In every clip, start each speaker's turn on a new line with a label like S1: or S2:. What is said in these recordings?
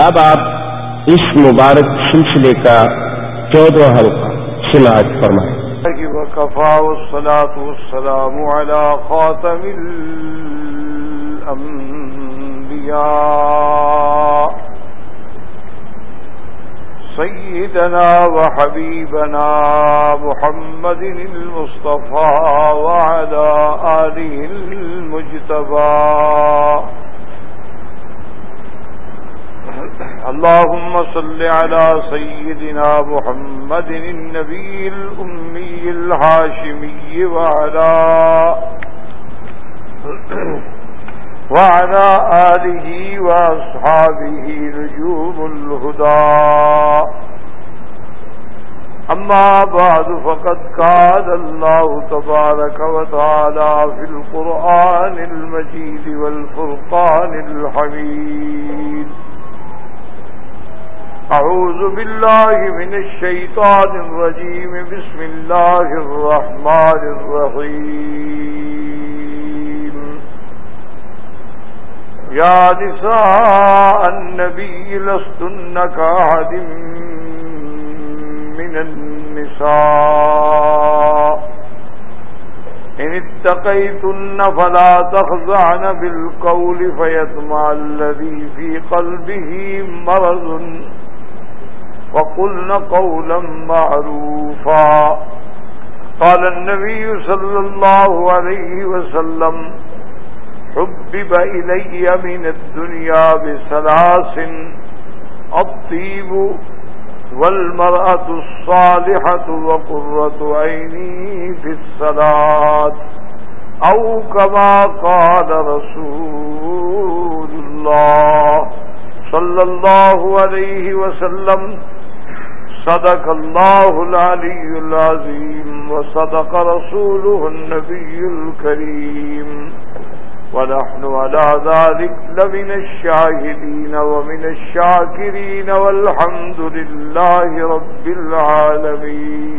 S1: اب آپ اس مبارک سلسلے کا چودہ حلقہ سماعت فرمائیں۔
S2: وكفى والصلاة والسلام على خاتم الأنبياء سيدنا وحبيبنا محمد المصطفى وعلى آله المجتبى اللهم صل على سيدنا محمد النبي الأمي الهاشمي وعلى وعلى آله وأصحابه نجوم الهدى. أما بعد، فقد قال الله تبارك وتعالى في القرآن المجيد والفرقان الحميد. أعوذ بالله من الشيطان الرجيم. بسم الله الرحمن الرحيم. يا نساء النبي، لستن كأحد من النساء. إن اتقيتن فلا تخزعن بالقول فيطمع الذي في قلبه مرض مرض. وقلن قولا معروفا. قال النبي صلى الله عليه وسلم، حبب إلي من الدنيا بسلاس الطيب والمرأة الصالحة وقرة عيني في الصلاة أو كما قال رسول الله صلى الله عليه وسلم صدق الله العلي العظيم وصدق رسوله النبي الكريم. ونحن على ذلك لمن الشاهدين ومن الشاكرين والحمد لله رب العالمين.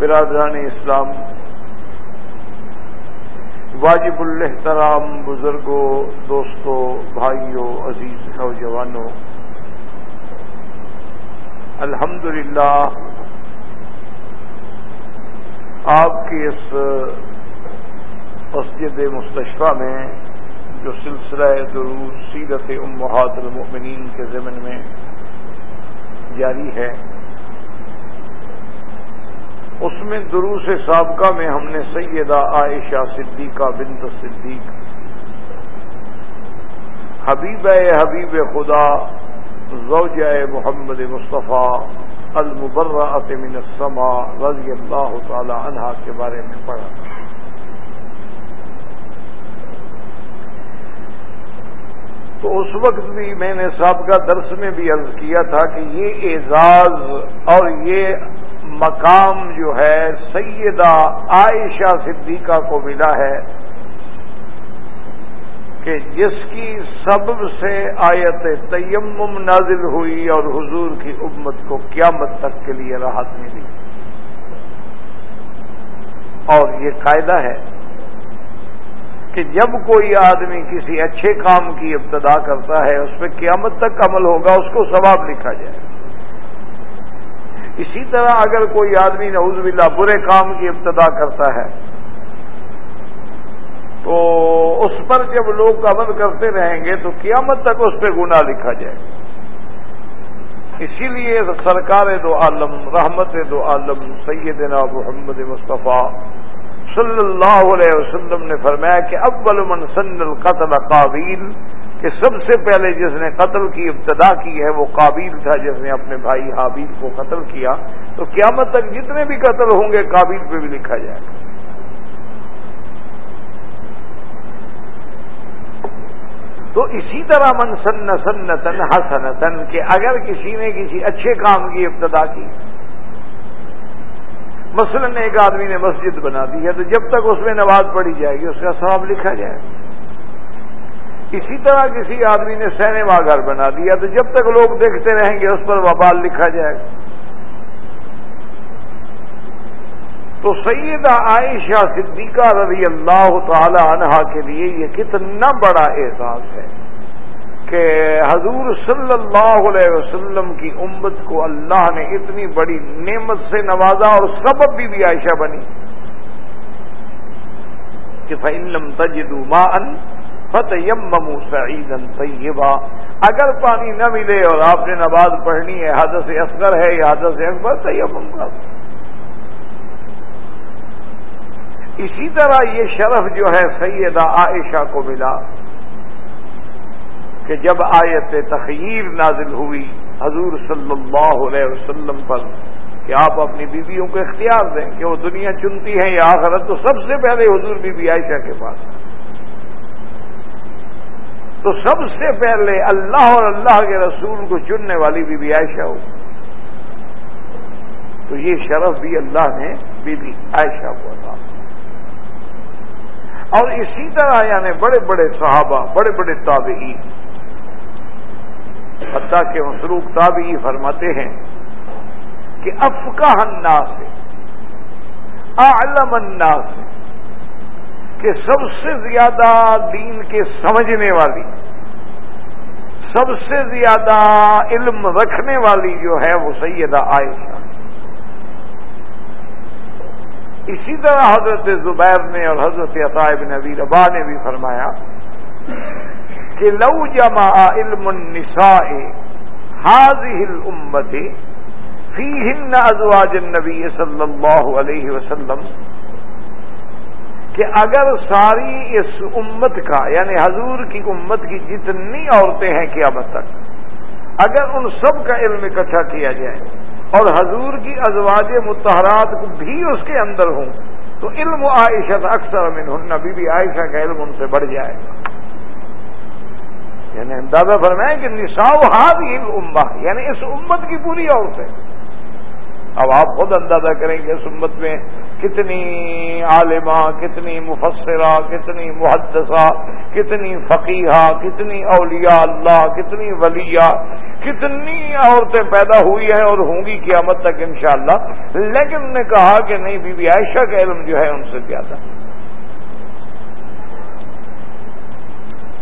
S2: برادران اسلام واجب الاحترام بزرگوں دوستوں بھائیوں عزیز نوجوانوں الحمد للہ آپ کی اس مسجد مستشفہ میں جو سلسلہ دروس سیرت امہات المؤمنین کے ضمن میں جاری ہے اس میں دروس سابقہ میں ہم نے سیدہ عائشہ صدیقہ بنت صدیق حبیب حبیب خدا زوج محمد مصطفیٰ المبرۃ من السماء رضی اللہ تعالی عنہا کے بارے میں پڑھا۔ تو اس وقت بھی میں نے سابقہ درس میں بھی عرض کیا تھا کہ یہ اعزاز اور یہ مقام جو ہے سیدہ عائشہ صدیقہ کو ملا ہے کہ جس کی سبب سے آیت تیمم نازل ہوئی اور حضور کی امت کو قیامت تک کے لیے راحت ملی۔ اور یہ قاعدہ ہے کہ جب کوئی آدمی کسی اچھے کام کی ابتدا کرتا ہے، اس پہ قیامت تک عمل ہوگا، اس کو ثواب لکھا جائے۔ اسی طرح اگر کوئی آدمی نعوذ باللہ برے کام کی ابتدا کرتا ہے، تو اس پر جب لوگ عمل کرتے رہیں گے تو قیامت تک اس پہ گناہ لکھا جائے اسی لیے سرکار دو عالم، رحمت دو عالم سیدنا محمد مصطفیٰ صلی اللہ علیہ وسلم نے فرمایا کہ اول من سن القتل قابیل کہ سب سے پہلے جس نے قتل کی، ابتدا کی ہے، وہ قابیل تھا جس نے اپنے بھائی حابیل کو قتل کیا، تو قیامت تک جتنے بھی قتل ہوں گے، قابیل پہ بھی لکھا جائے گا۔ تو اسی طرح من سن سن تن کہ اگر کسی نے کسی اچھے کام کی ابتدا کی، مثلا ایک آدمی نے مسجد بنا دی ہے، تو جب تک اس میں نماز پڑھی جائے گی، اس کا ثواب لکھا جائے گا۔ اسی طرح کسی آدمی نے سینما گھر بنا دیا تو جب تک لوگ دیکھتے رہیں گے اس پر وبال لکھا جائے گا۔ تو سیدہ عائشہ صدیقہ رضی اللہ تعالی عنہا کے لیے یہ کتنا بڑا اعزاز ہے کہ حضور صلی اللہ علیہ وسلم کی امت کو اللہ نے اتنی بڑی نعمت سے نوازا اور سبب بھی بھی عائشہ بنی کہ فعلم تجدو ما ان فتیم ممو سعید طیبہ اگر پانی نہ ملے اور آپ نے نماز پڑھنی ہے حادث اصغر ہے یا حادث اکبر طیب کا اسی طرح یہ شرف جو ہے سیدہ عائشہ کو ملا کہ جب آیت تخیر نازل ہوئی حضور صلی اللہ علیہ وسلم پر کہ آپ اپنی بیویوں کو اختیار دیں کہ وہ دنیا چنتی ہیں یا آخرت، تو سب سے پہلے حضور بی بی عائشہ کے پاس۔ تو سب سے پہلے اللہ اور اللہ کے رسول کو چننے والی بی بی عائشہ ہو۔ تو یہ شرف بھی اللہ نے بی بی عائشہ کو تھا اور اسی طرح یعنی بڑے بڑے صحابہ، بڑے بڑے تابعی حتیٰ کے مسروق تابعی فرماتے ہیں کہ افقہ الناس سے اعلم الناس سے کہ سب سے زیادہ دین کے سمجھنے والی، سب سے زیادہ علم رکھنے والی جو ہے وہ سیدہ عائشہ۔ اسی طرح حضرت زبیر نے اور حضرت عطائب نبی ربا نے بھی فرمایا کہ لو جما علم النساء حاضی امت فی ازواج النبی صلی اللہ علیہ وسلم کہ اگر ساری اس امت کا یعنی حضور کی امت کی جتنی عورتیں ہیں قیامت تک، اگر ان سب کا علم اکٹھا کیا جائے اور حضور کی ازواج متحرات بھی اس کے اندر ہوں، تو علم عائشہ اکثر امن ہن بی بی عائشہ کا علم ان سے بڑھ جائے گا۔ یعنی اندازہ فرمائیں کہ نساؤ ہاتھ علم یعنی اس امت کی پوری عورتیں۔ اب آپ خود اندازہ کریں گے اس امت میں کتنی عالمہ، کتنی مفسرہ، کتنی محدثہ، کتنی فقیہ کتنی اولیاء اللہ، کتنی ولیہ، کتنی عورتیں پیدا ہوئی ہیں اور ہوں گی قیامت تک انشاءاللہ۔ لیکن نے کہا کہ نہیں، بی بی عائشہ کا علم جو ہے ان سے زیادہ۔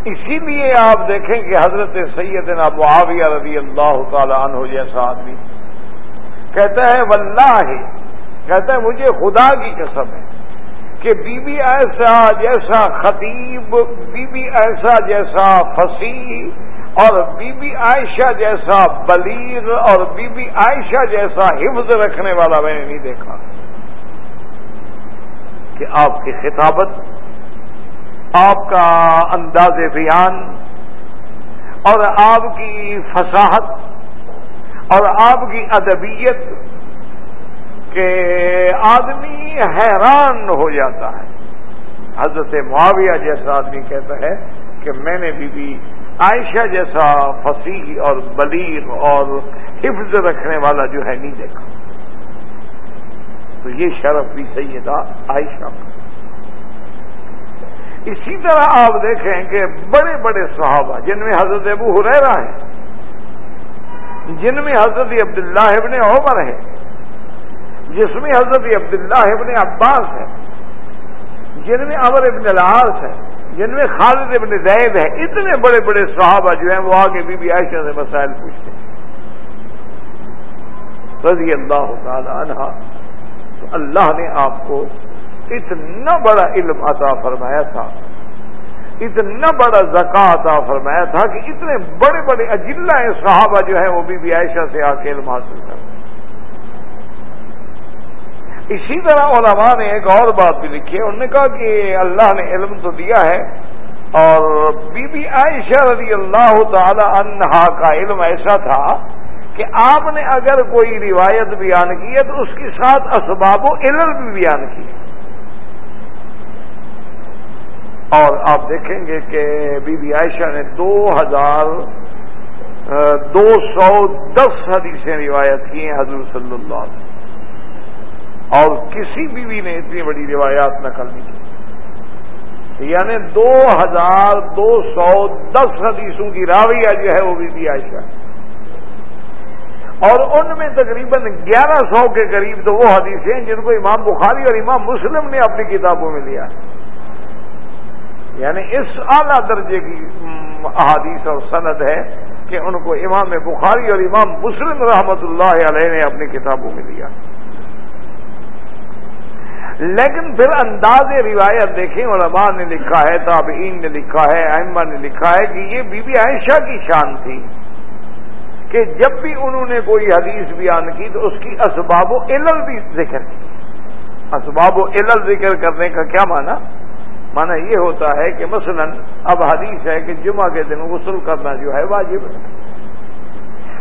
S2: اسی لیے آپ دیکھیں کہ حضرت سیدنا معاویہ رضی اللہ تعالی عنہ جیسا آدمی کہتا ہے، واللہ کہتا ہے مجھے خدا کی قسم ہے کہ بی بی ایسا جیسا خطیب، بی بی ایسا جیسا فصیح اور بی بی عائشہ جیسا بلیغ اور بی بی عائشہ جیسا حفظ رکھنے والا میں نے نہیں دیکھا کہ آپ کی خطابت، آپ کا انداز بیان اور آپ کی فصاحت اور آپ کی ادبیت کے آدمی حیران ہو جاتا ہے۔ حضرت معاویہ جیسا آدمی کہتا ہے کہ میں نے بی بی عائشہ جیسا فصیح اور بلیغ اور حفظ رکھنے والا جو ہے نہیں دیکھا۔ تو یہ شرف بھی سیدہ عائشہ کا اسی طرح آپ دیکھیں کہ بڑے بڑے صحابہ جن میں حضرت ابو حریرا ہیں جن میں حضرت عبداللہ ابن عمر ہے جس میں حضرت عبداللہ ابن عباس ہے، جن میں امر ابن العاص ہے، جن میں خالد ابن زید ہے، اتنے بڑے بڑے صحابہ جو ہیں، وہ آگے بی بی عائشہ سے مسائل پوچھتے ہیں۔ رضی اللہ تعالی عنہ، تو اللہ نے آپ کو اتنا بڑا علم عطا فرمایا تھا، اتنا بڑا زکا عطا فرمایا تھا کہ اتنے بڑے بڑے اجلا صحابہ جو ہیں، وہ بھی عائشہ سے آ کے علم حاصل کر اسی طرح علماء نے ایک اور بات بھی لکھی ہے، انہوں نے کہا کہ اللہ نے علم تو دیا ہے، اور بی بی عائشہ رضی اللہ تعالی عنہا کا علم ایسا تھا کہ آپ نے اگر کوئی روایت بیان کی ہے تو اس کے ساتھ اسباب و علم بھی بیان کی ہے اور آپ دیکھیں گے کہ بی بی عائشہ نے دو ہزار دو سو دس حدیثیں روایت کی ہیں حضور صلی اللہ علیہ وسلم۔ اور کسی بیوی نے اتنی بڑی روایات نقل نہیں کی۔ یعنی دو ہزار دو سو دس حدیثوں کی راویہ جو ہے وہ بی بی عائشہ۔ اور ان میں تقریباً گیارہ سو کے قریب تو وہ حدیثیں ہیں جن کو امام بخاری اور امام مسلم نے اپنی کتابوں میں لیا۔ یعنی اس اعلیٰ درجے کی احادیث اور سند ہے کہ ان کو امام بخاری اور امام مسلم رحمت اللہ علیہ نے اپنی کتابوں میں لیا۔ لیکن پھر انداز روایت دیکھیں، علماء نے لکھا ہے، تابعین نے لکھا ہے ائمہ نے لکھا ہے کہ یہ بی بی عائشہ کی شان تھی کہ جب بھی انہوں نے کوئی حدیث بیان کی تو اس کی اسباب و علل بھی ذکر کی۔ اسباب و علل ذکر کرنے کا کیا مانا مانا یہ ہوتا ہے کہ مثلا اب حدیث ہے کہ جمعہ کے دن غسل کرنا جو ہے واجب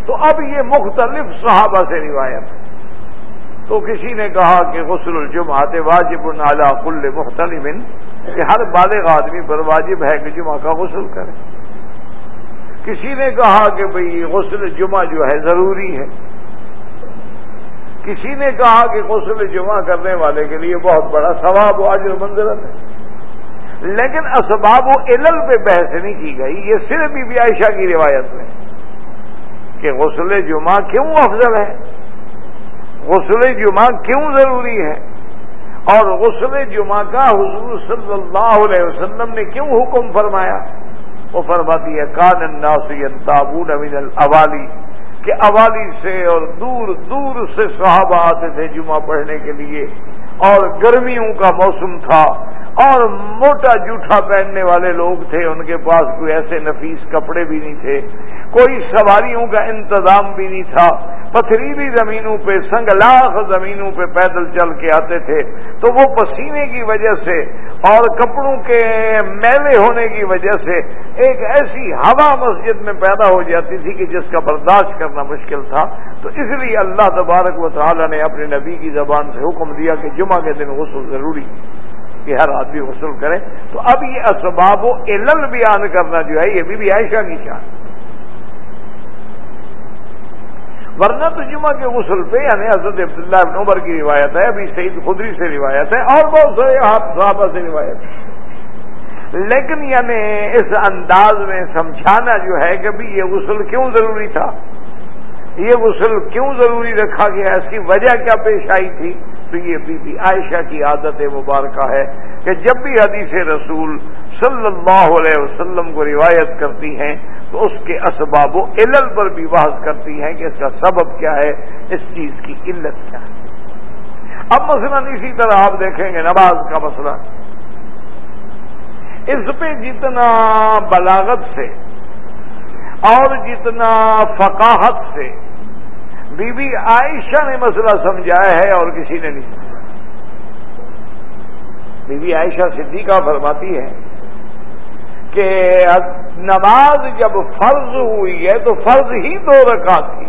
S2: تو اب یہ مختلف صحابہ سے روایت ہے۔ تو کسی نے کہا کہ غسل الجمعات واجب اعلیٰ کل مختلف کہ ہر بالغ آدمی پر واجب ہے کہ جمعہ کا غسل کرے۔ کسی نے کہا کہ بھئی غسل جمعہ جو ہے ضروری ہے۔ کسی نے کہا کہ غسل جمعہ کرنے والے کے لیے بہت بڑا ثواب و عجر منظر ہے۔ لیکن اسباب و علل پہ بحث نہیں کی گئی، یہ صرف بی بی عائشہ کی روایت میں کہ غسل جمعہ کیوں افضل ہے؟ غسل جمعہ کیوں ضروری ہے؟ اور غسل جمعہ کا حضور صلی اللہ علیہ وسلم نے کیوں حکم فرمایا؟ وہ فرماتی ہے، کان الناس تابون امین الاوالی، کہ اوالی سے اور دور دور سے صحابہ آتے تھے جمعہ پڑھنے کے لیے، اور گرمیوں کا موسم تھا، اور موٹا جوٹا پہننے والے لوگ تھے، ان کے پاس کوئی ایسے نفیس کپڑے بھی نہیں تھے، کوئی سواریوں کا انتظام بھی نہیں تھا پتھریلی زمینوں پہ سنگلاخ زمینوں پہ پیدل چل کے آتے تھے۔ تو وہ پسینے کی وجہ سے اور کپڑوں کے میلے ہونے کی وجہ سے ایک ایسی ہوا مسجد میں پیدا ہو جاتی تھی کہ جس کا برداشت کرنا مشکل تھا۔ تو اس لیے اللہ تبارک و تعالی نے اپنے نبی کی زبان سے حکم دیا کہ جمعہ کے دن غسل ضروری کہ ہر آدمی غسل کرے۔ تو اب یہ اسباب و علل بیان کرنا جو ہے یہ بھی, بھی عائشہ کی شان۔ ورنہ تو جمعہ کے غسل پہ یعنی حضرت عبداللہ ابن عمر کی روایت ہے، ابھی سعید خدری سے روایت ہے، اور بہت سارے صحابہ سے روایت ہے۔ لیکن یعنی اس انداز میں سمجھانا جو ہے کہ بھی یہ غسل کیوں ضروری تھا؟ یہ غسل کیوں ضروری رکھا گیا؟ اس کی وجہ کیا پیش آئی تھی؟ تو یہ بی بی عائشہ کی عادت مبارکہ ہے کہ جب بھی حدیث رسول صلی اللہ علیہ وسلم کو روایت کرتی ہیں تو اس کے اسباب و علل پر بھی بحث کرتی ہیں کہ اس کا سبب کیا ہے، اس چیز کی علت کیا ہے۔ اب مثلا اسی طرح آپ دیکھیں گے نماز کا مسئلہ۔ اس پہ جتنا بلاغت سے اور جتنا فقاہت سے بی بی عائشہ نے مسئلہ سمجھایا ہے اور کسی نے نہیں سمجھا بی بی عائشہ صدیقہ فرماتی ہے کہ نماز جب فرض ہوئی ہے تو فرض ہی دو رکعت تھی۔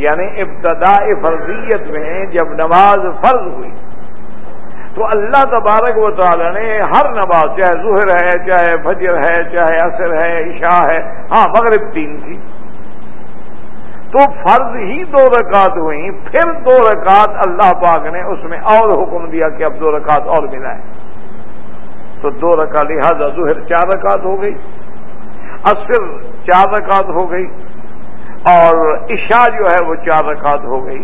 S2: یعنی ابتداء فرضیت میں جب نماز فرض ہوئی، تو اللہ تبارک و تعالی نے ہر نماز چاہے ظہر ہے، چاہے فجر ہے، چاہے عصر ہے، عشاء ہے ہاں مغرب تین تھی۔ تو فرض ہی دو رکعت ہوئی، پھر دو رکعت اللہ پاک نے اس میں اور حکم دیا کہ اب دو رکعت اور ملائیں۔ تو دو رکا لہٰذا ظہر چار رکعت ہو گئی، عصر چار رکعت ہو گئی، اور عشاء جو ہے وہ چار رکعت ہو گئی۔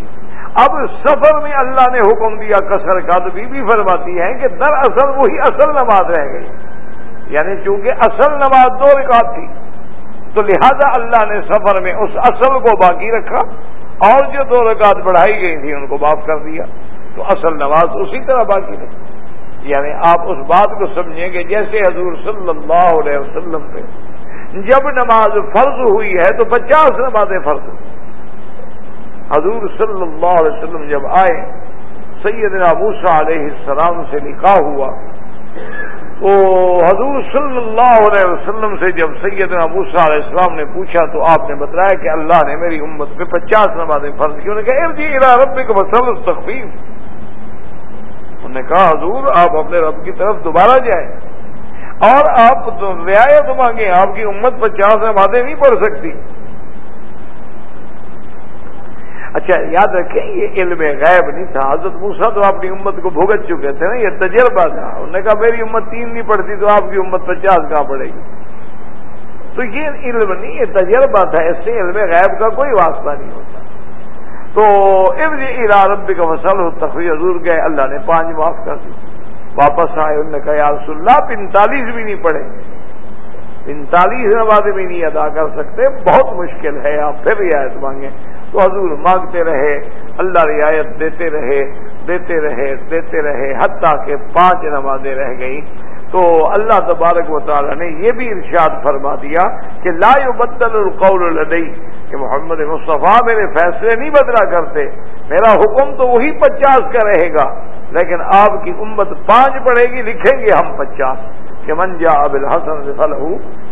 S2: اب سفر میں اللہ نے حکم دیا کثر کا، تو بی بھی فرماتی ہے کہ دراصل وہی اصل نماز رہ گئی۔ یعنی چونکہ اصل نماز دو رکعت تھی، تو لہذا اللہ نے سفر میں اس اصل کو باقی رکھا، اور جو دو رکعت بڑھائی گئی تھی، ان کو معاف کر دیا۔ تو اصل نماز اسی طرح باقی رکھی یعنی آپ اس بات کو سمجھیں کہ جیسے حضور صلی اللہ علیہ وسلم پہ جب نماز فرض ہوئی ہے تو پچاس نمازیں فرض ہوئی حضور صلی اللہ علیہ وسلم جب آئے، سیدنا موسا علیہ السلام سے نکاح ہوا۔ تو حضور صلی اللہ علیہ وسلم سے جب سیدنا موسا علیہ السلام نے پوچھا تو آپ نے بتایا کہ اللہ نے میری امت پہ پچاس نمازیں فرض کی۔ انہوں نے کہا جی رب کو بسل تخفیف انہوں نے کہا، حضور، آپ اپنے رب کی طرف دوبارہ جائیں۔ اور آپ رعایت مانگیں، آپ کی امت پچاس نمازیں نہیں پڑھ سکتی۔ اچھا یاد رکھیں، یہ علم غیب نہیں تھا۔ حضرت موسا تو اپنی امت کو بھگت چکے تھے نا، یہ تجربہ تھا۔ انہوں نے کہا، میری امت تین نہیں پڑھتی، تو آپ کی امت پچاس کہاں پڑے گی؟ تو یہ علم نہیں، یہ تجربہ تھا۔ اس سے علم غیب کا کوئی واسطہ نہیں ہوتا۔ تو ابن عرب کا مسل تفریح حضور گئے، اللہ نے پانچ معاف کر دی۔ واپس آئے، انہوں نے کہا، یا رسول اللہ پینتالیس بھی نہیں پڑے پینتالیس نمازیں بھی نہیں ادا کر سکتے، بہت مشکل ہے، آپ پھر رعایت مانگیں۔ تو حضور مانگتے رہے، اللہ رعایت دیتے رہے دیتے رہے دیتے رہے، حتیٰ کہ پانچ نمازیں رہ گئی تو اللہ تبارک و تعالی نے یہ بھی ارشاد فرما دیا کہ لا بدل القول لدئی کہ محمد مصطفیٰ میرے فیصلے نہیں بدلا کرتے، میرا حکم تو وہی پچاس کا رہے گا، لیکن آپ کی امت پانچ پڑے گی، لکھیں گے ہم پچاس۔ کہ منجا اب الحسن فلح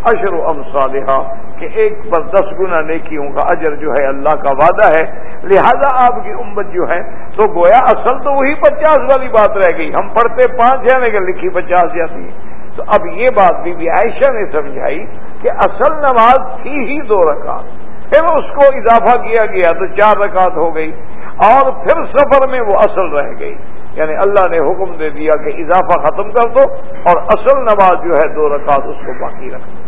S2: اشر و ام صالحہ کہ ایک پر دس گنا نیکیوں کا اجر جو ہے اللہ کا وعدہ ہے، لہذا آپ کی امت جو ہے، تو گویا اصل تو وہی پچاس والی بات رہ گئی۔ ہم پڑھتے پانچ ہیں، لیکن لکھی پچاس جاتی ہے تو اب یہ بات بی بی عائشہ نے سمجھائی کہ اصل نماز تھی ہی دو رکعت۔ پھر اس کو اضافہ کیا گیا تو چار رکعت ہو گئی۔ اور پھر سفر میں وہ اصل رہ گئی۔ یعنی اللہ نے حکم دے دیا کہ اضافہ ختم کر دو اور اصل نماز جو ہے دو رکعت اس کو باقی رکھ دو۔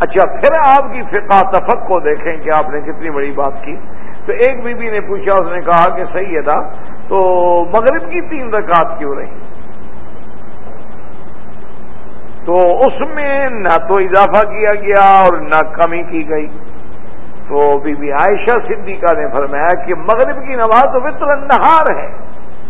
S2: اچھا پھر آپ کی فقہ تفق کو دیکھیں کہ آپ نے کتنی بڑی بات کی۔ تو ایک بی بی نے پوچھا، اس نے کہا کہ صحیح ہے تھا تو مغرب کی تین رکعت کیوں رہی تو اس میں نہ تو اضافہ کیا گیا اور نہ کمی کی گئی۔ تو بی بی عائشہ صدیقہ نے فرمایا کہ مغرب کی نماز تو وطر نہار ہے۔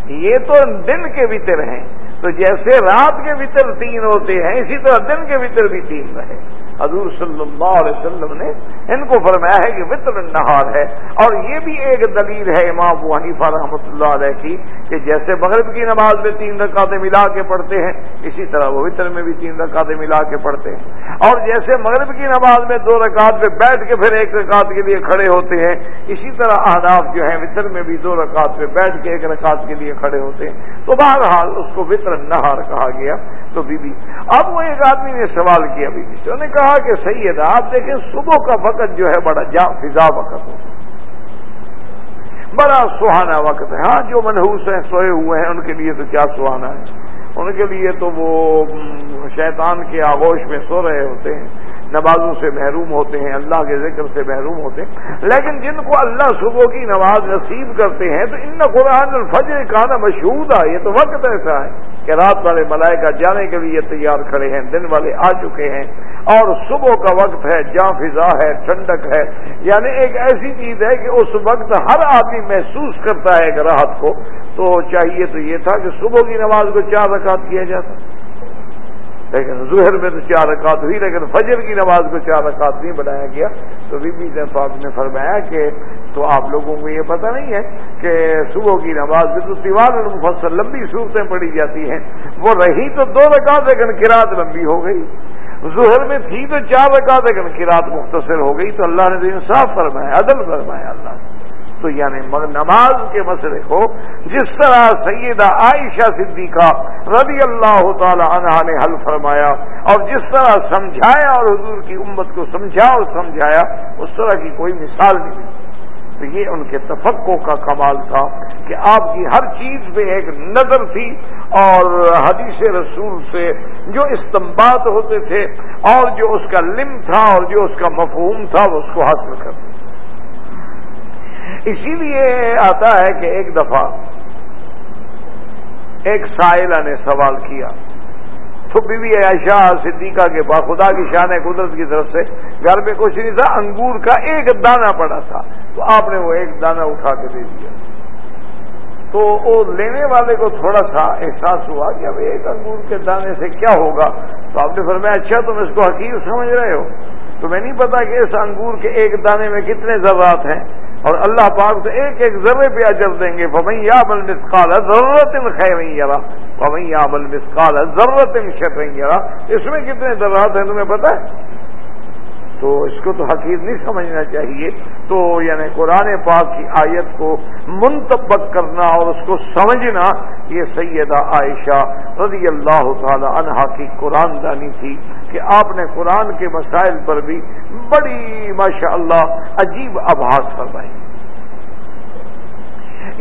S2: یہ تو دن کے بھیتر ہیں۔ تو جیسے رات کے بھیتر تین ہوتے ہیں، اسی طرح دن کے بھیتر بھی تین رہے۔ حضور صلی اللہ علیہ وسلم نے ان کو فرمایا ہے کہ وطر نہار ہے۔ اور یہ بھی ایک دلیل ہے امام ابو حنیفہ رحمۃ اللہ علیہ کی کہ جیسے مغرب کی نماز میں تین رکعتیں ملا کے پڑھتے ہیں، اسی طرح وہ وطر میں بھی تین رکعتیں ملا کے پڑھتے ہیں۔ اور جیسے مغرب کی نماز میں دو رکعت پہ بیٹھ کے پھر ایک رکعت کے لیے کھڑے ہوتے ہیں، اسی طرح اہداف جو ہیں وطر میں بھی دو رکعت پہ بیٹھ کے ایک رکعت کے لیے کھڑے ہوتے ہیں۔ تو بہرحال اس کو وطر نہار کہا گیا۔ تو بی بی، اب وہ ایک آدمی نے سوال کیا، بی بی سے انہوں نے کہا کہ صحیح ہے آپ دیکھیں صبح کا وقت جو ہے بڑا جا، فضا وقت ہو بڑا سہانا وقت ہے۔ ہاں جو منحوس ہیں، سوئے ہوئے ہیں، ان کے لیے تو کیا سہانا ہے؟ ان کے لیے تو وہ شیطان کے آغوش میں سو رہے ہوتے ہیں، نمازوں سے محروم ہوتے ہیں، اللہ کے ذکر سے محروم ہوتے ہیں۔ لیکن جن کو اللہ صبح کی نماز نصیب کرتے ہیں، تو ان قرآن الفجر کا نا مشہور یہ تو وقت ایسا ہے۔ کہ رات والے ملائکہ جانے کے لیے تیار کھڑے ہیں، دن والے آ چکے ہیں اور صبح کا وقت ہے، جاں فضا ہے، ٹھنڈک ہے۔ یعنی ایک ایسی چیز ہے کہ اس وقت ہر آدمی محسوس کرتا ہے ایک راحت کو۔ تو چاہیے تو یہ تھا کہ صبح کی نماز کو چار رکعت کیا جاتا۔ لیکن ظہر میں تو چار رکعت ہوئی، لیکن فجر کی نماز کو چار رکعت نہیں بنایا گیا۔ تو بی بی صاحب نے فرمایا کہ تو آپ لوگوں کو یہ پتہ نہیں ہے کہ صبح کی نماز میں تو سیوان اور مفصل لمبی صورتیں پڑی جاتی ہیں۔ وہ رہی تو دو رکعت، لیکن کراط لمبی ہو گئی۔ ظہر میں تھی تو چار رکعت، لیکن کراط مختصر ہو گئی۔ تو اللہ نے تو انصاف فرمایا، عدل فرمایا اللہ نے۔ تو یعنی نماز کے مسئلے کو جس طرح سیدہ عائشہ صدیقہ رضی اللہ تعالی عنہ نے حل فرمایا اور جس طرح سمجھایا اور حضور کی امت کو سمجھا اور سمجھایا، اس طرح کی کوئی مثال نہیں۔ تو یہ ان کے تفقوں کا کمال تھا کہ آپ کی ہر چیز پہ ایک نظر تھی اور حدیث رسول سے جو استمباد ہوتے تھے اور جو اس کا لم تھا اور جو اس کا مفہوم تھا، وہ اس کو حاصل کرتے اسی لیے آتا ہے کہ ایک دفعہ ایک سائلہ نے سوال کیا، تو بی بی عائشہ صدیقہ کے پاس، خدا کی شان قدرت کی طرف سے، گھر میں کچھ نہیں تھا، انگور کا ایک دانہ پڑا تھا، تو آپ نے وہ ایک دانہ اٹھا کے دے دیا۔ تو وہ لینے والے کو تھوڑا سا احساس ہوا کہ اب ایک انگور کے دانے سے کیا ہوگا؟ تو آپ نے فرمایا اچھا تم اس کو حقیق سمجھ رہے ہو۔ تو میں نہیں پتا کہ اس انگور کے ایک دانے میں کتنے ذرات ہیں؟ اور اللہ پاک تو ایک ایک ذرے پہ اجر دیں گے۔ یا بل مسکال ضرورت خیر یار یا بل مسکال ضرورت شر یار اس میں کتنے ذرات ہیں تمہیں پتا ہے؟ تو اس کو تو حقیق نہیں سمجھنا چاہیے۔ تو یعنی قرآن پاک کی آیت کو منتبک کرنا اور اس کو سمجھنا، یہ سیدہ عائشہ رضی اللہ تعالی عنہا کی قرآن دانی تھی۔ کہ آپ نے قرآن کے مسائل پر بھی بڑی ماشاء اللہ عجیب آباس فرمائی۔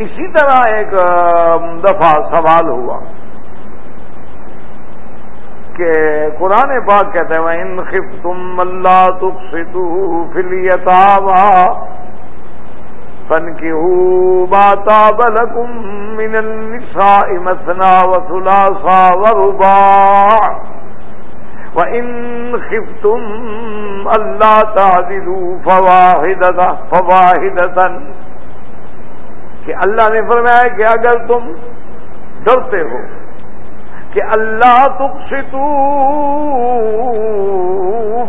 S2: اسی طرح ایک دفعہ سوال ہوا کہ قرآن پاک کہتے ہیں ان خف تم اللہ تک ستو فلیتاوا فن کی ہوں باتا بلکم من النساء مثنا وثلاثا ورباع وَإِن خِفْتُمْ أَلَّا تَعْدِلُوا فَوَاحِدَةً فَوَاحِدَةً. کہ اللہ نے فرمایا کہ اگر تم ڈرتے ہو کہ اللہ تقسطو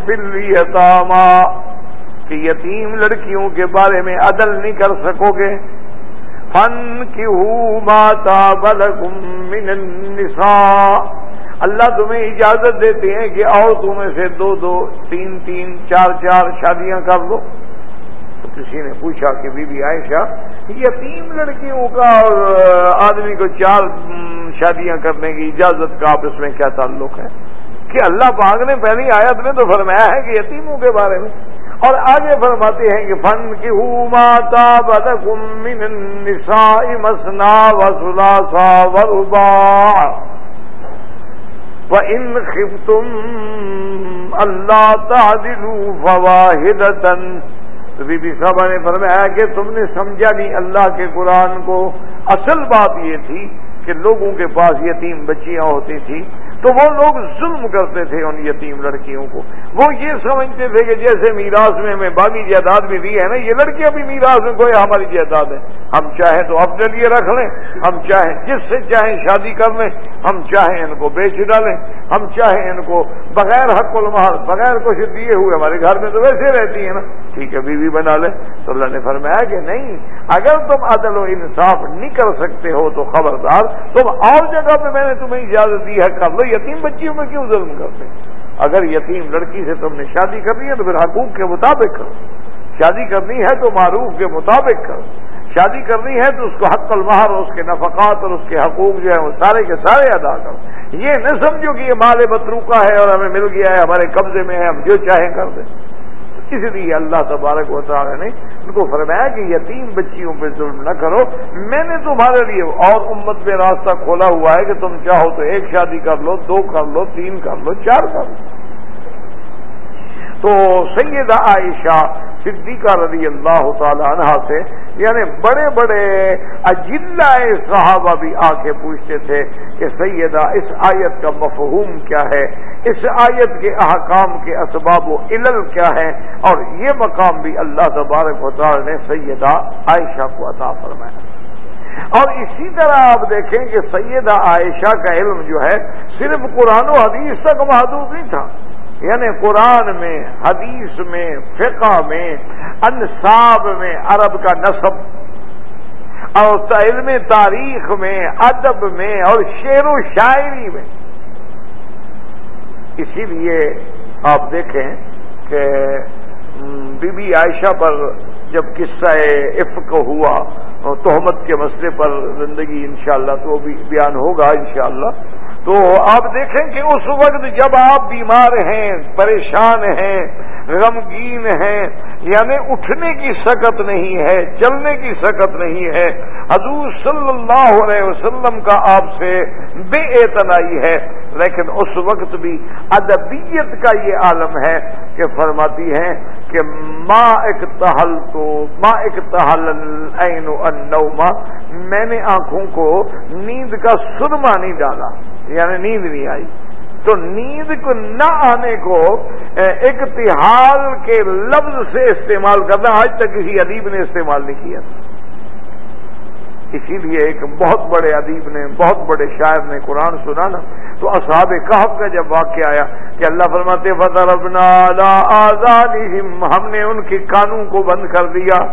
S2: فی الیتاما کہ یتیم لڑکیوں کے بارے میں عدل نہیں کر سکو گے فن کی ماتا بلکم من النساء۔ اللہ تمہیں اجازت دیتے ہیں کہ عورتوں میں سے دو دو، تین تین، چار چار شادیاں کر دو۔ تو کسی نے پوچھا کہ بی بی عائشہ، یہ تین لڑکیوں کا اور آدمی کو چار شادیاں کرنے کی اجازت کا آپ اس میں کیا تعلق ہے؟ کہ اللہ پاک نے پہلی آیت میں تو فرمایا ہے کہ یتیموں کے بارے میں۔ اور آگے فرماتے ہیں کہ فن کی ہوں ماتا بدن مسنا وسلا سا وربا ان خِفْتُمْ تم اللہ فَوَاحِدَةً تو بی بی صاحبہ نے فرمایا کہ تم نے سمجھا نہیں اللہ کے قرآن کو۔ اصل بات یہ تھی کہ لوگوں کے پاس یتیم بچیاں ہوتی تھیں۔ تو وہ لوگ ظلم کرتے تھے ان یتیم لڑکیوں کو۔ وہ یہ سمجھتے تھے کہ جیسے میراث میں ہمیں باغی جائیداد بھی دی ہے نا، یہ لڑکیاں بھی میراث میں کوئی ہماری جائیداد ہے۔ ہم چاہیں تو اپنے لیے رکھ لیں، ہم چاہیں جس سے چاہیں شادی کر لیں، ہم چاہیں ان کو بیچ ڈالیں، ہم چاہیں ان کو بغیر حق المحال بغیر کچھ دیے ہوئے، ہمارے گھر میں تو ویسے رہتی ہے نا۔ ٹھیک ہے بیوی بنا لیں تو اللہ نے فرمایا کہ نہیں، اگر تم عدل و انصاف نہیں کر سکتے ہو تو خبردار، تم اور جگہ پہ میں نے تمہیں اجازت دی ہے، کر لو، یتیم بچیوں میں کیوں ظلم کرتے؟ اگر یتیم لڑکی سے تم نے شادی کرنی ہے تو پھر حقوق کے مطابق کرو۔ شادی کرنی ہے تو معروف کے مطابق کرو۔ شادی کرنی ہے تو اس کو حق المہر اور اس کے نفقات اور اس کے حقوق جو ہے وہ سارے کے سارے ادا کرو۔ یہ نہ سمجھو کہ یہ مال متروکہ ہے اور ہمیں مل گیا ہے، ہمارے قبضے میں ہے، ہم جو چاہیں کر دیں۔ اس لیے اللہ تبارک و تعالی نے ان کو فرمایا کہ یتیم بچیوں پہ ظلم نہ کرو۔ میں نے تمہارے لیے اور امت پہ راستہ کھولا ہوا ہے کہ تم چاہو تو ایک شادی کر لو، دو کر لو، تین کر لو، چار کر لو۔ تو سیدہ عائشہ صدیقہ رضی اللہ تعالی عنہ سے یعنی بڑے بڑے اجلا صحابہ بھی آ کے پوچھتے تھے کہ سیدہ اس آیت کا مفہوم کیا ہے، اس آیت کے احکام کے اسباب و علل کیا ہے اور یہ مقام بھی اللہ تبارک و تعالی نے سیدہ عائشہ کو عطا فرمایا۔ اور اسی طرح آپ دیکھیں کہ سیدہ عائشہ کا علم جو ہے، صرف قرآن و حدیث تک محدود نہیں تھا۔ یعنی قرآن میں، حدیث میں، فقہ میں، انصاب میں، عرب کا نصب، اور علم تاریخ میں، ادب میں، اور شعر و شاعری میں۔ اسی لیے آپ دیکھیں کہ بی بی عائشہ پر جب قصہ عفق ہوا تہمت کے مسئلے پر زندگی انشاءاللہ تو وہ بھی بیان ہوگا انشاءاللہ۔ تو آپ دیکھیں کہ اس وقت جب آپ بیمار ہیں، پریشان ہیں، غمگین ہیں یعنی اٹھنے کی سکت نہیں ہے، چلنے کی سکت نہیں ہے، حضور صلی اللہ علیہ وسلم کا آپ سے بے اعتنائی ہے، لیکن اس وقت بھی ادبیت کا یہ عالم ہے کہ فرماتی ہیں کہ ماں ایک تحل تو ماں ایک تحل النوما میں نے آنکھوں کو نیند کا سرما نہیں ڈالا۔ یعنی نیند نہیں آئی۔ تو نیند کو نہ آنے کو اقتحال کے لفظ سے استعمال کرنا آج تک کسی ادیب نے استعمال نہیں کیا۔ اسی لیے ایک بہت بڑے ادیب نے، بہت بڑے شاعر نے قرآن سنا نا تو اصحاب کہف کا جب واقعہ آیا کہ اللہ فرماتے فتح ربنا ہم نے ان کے قانون کو بند کر دیا۔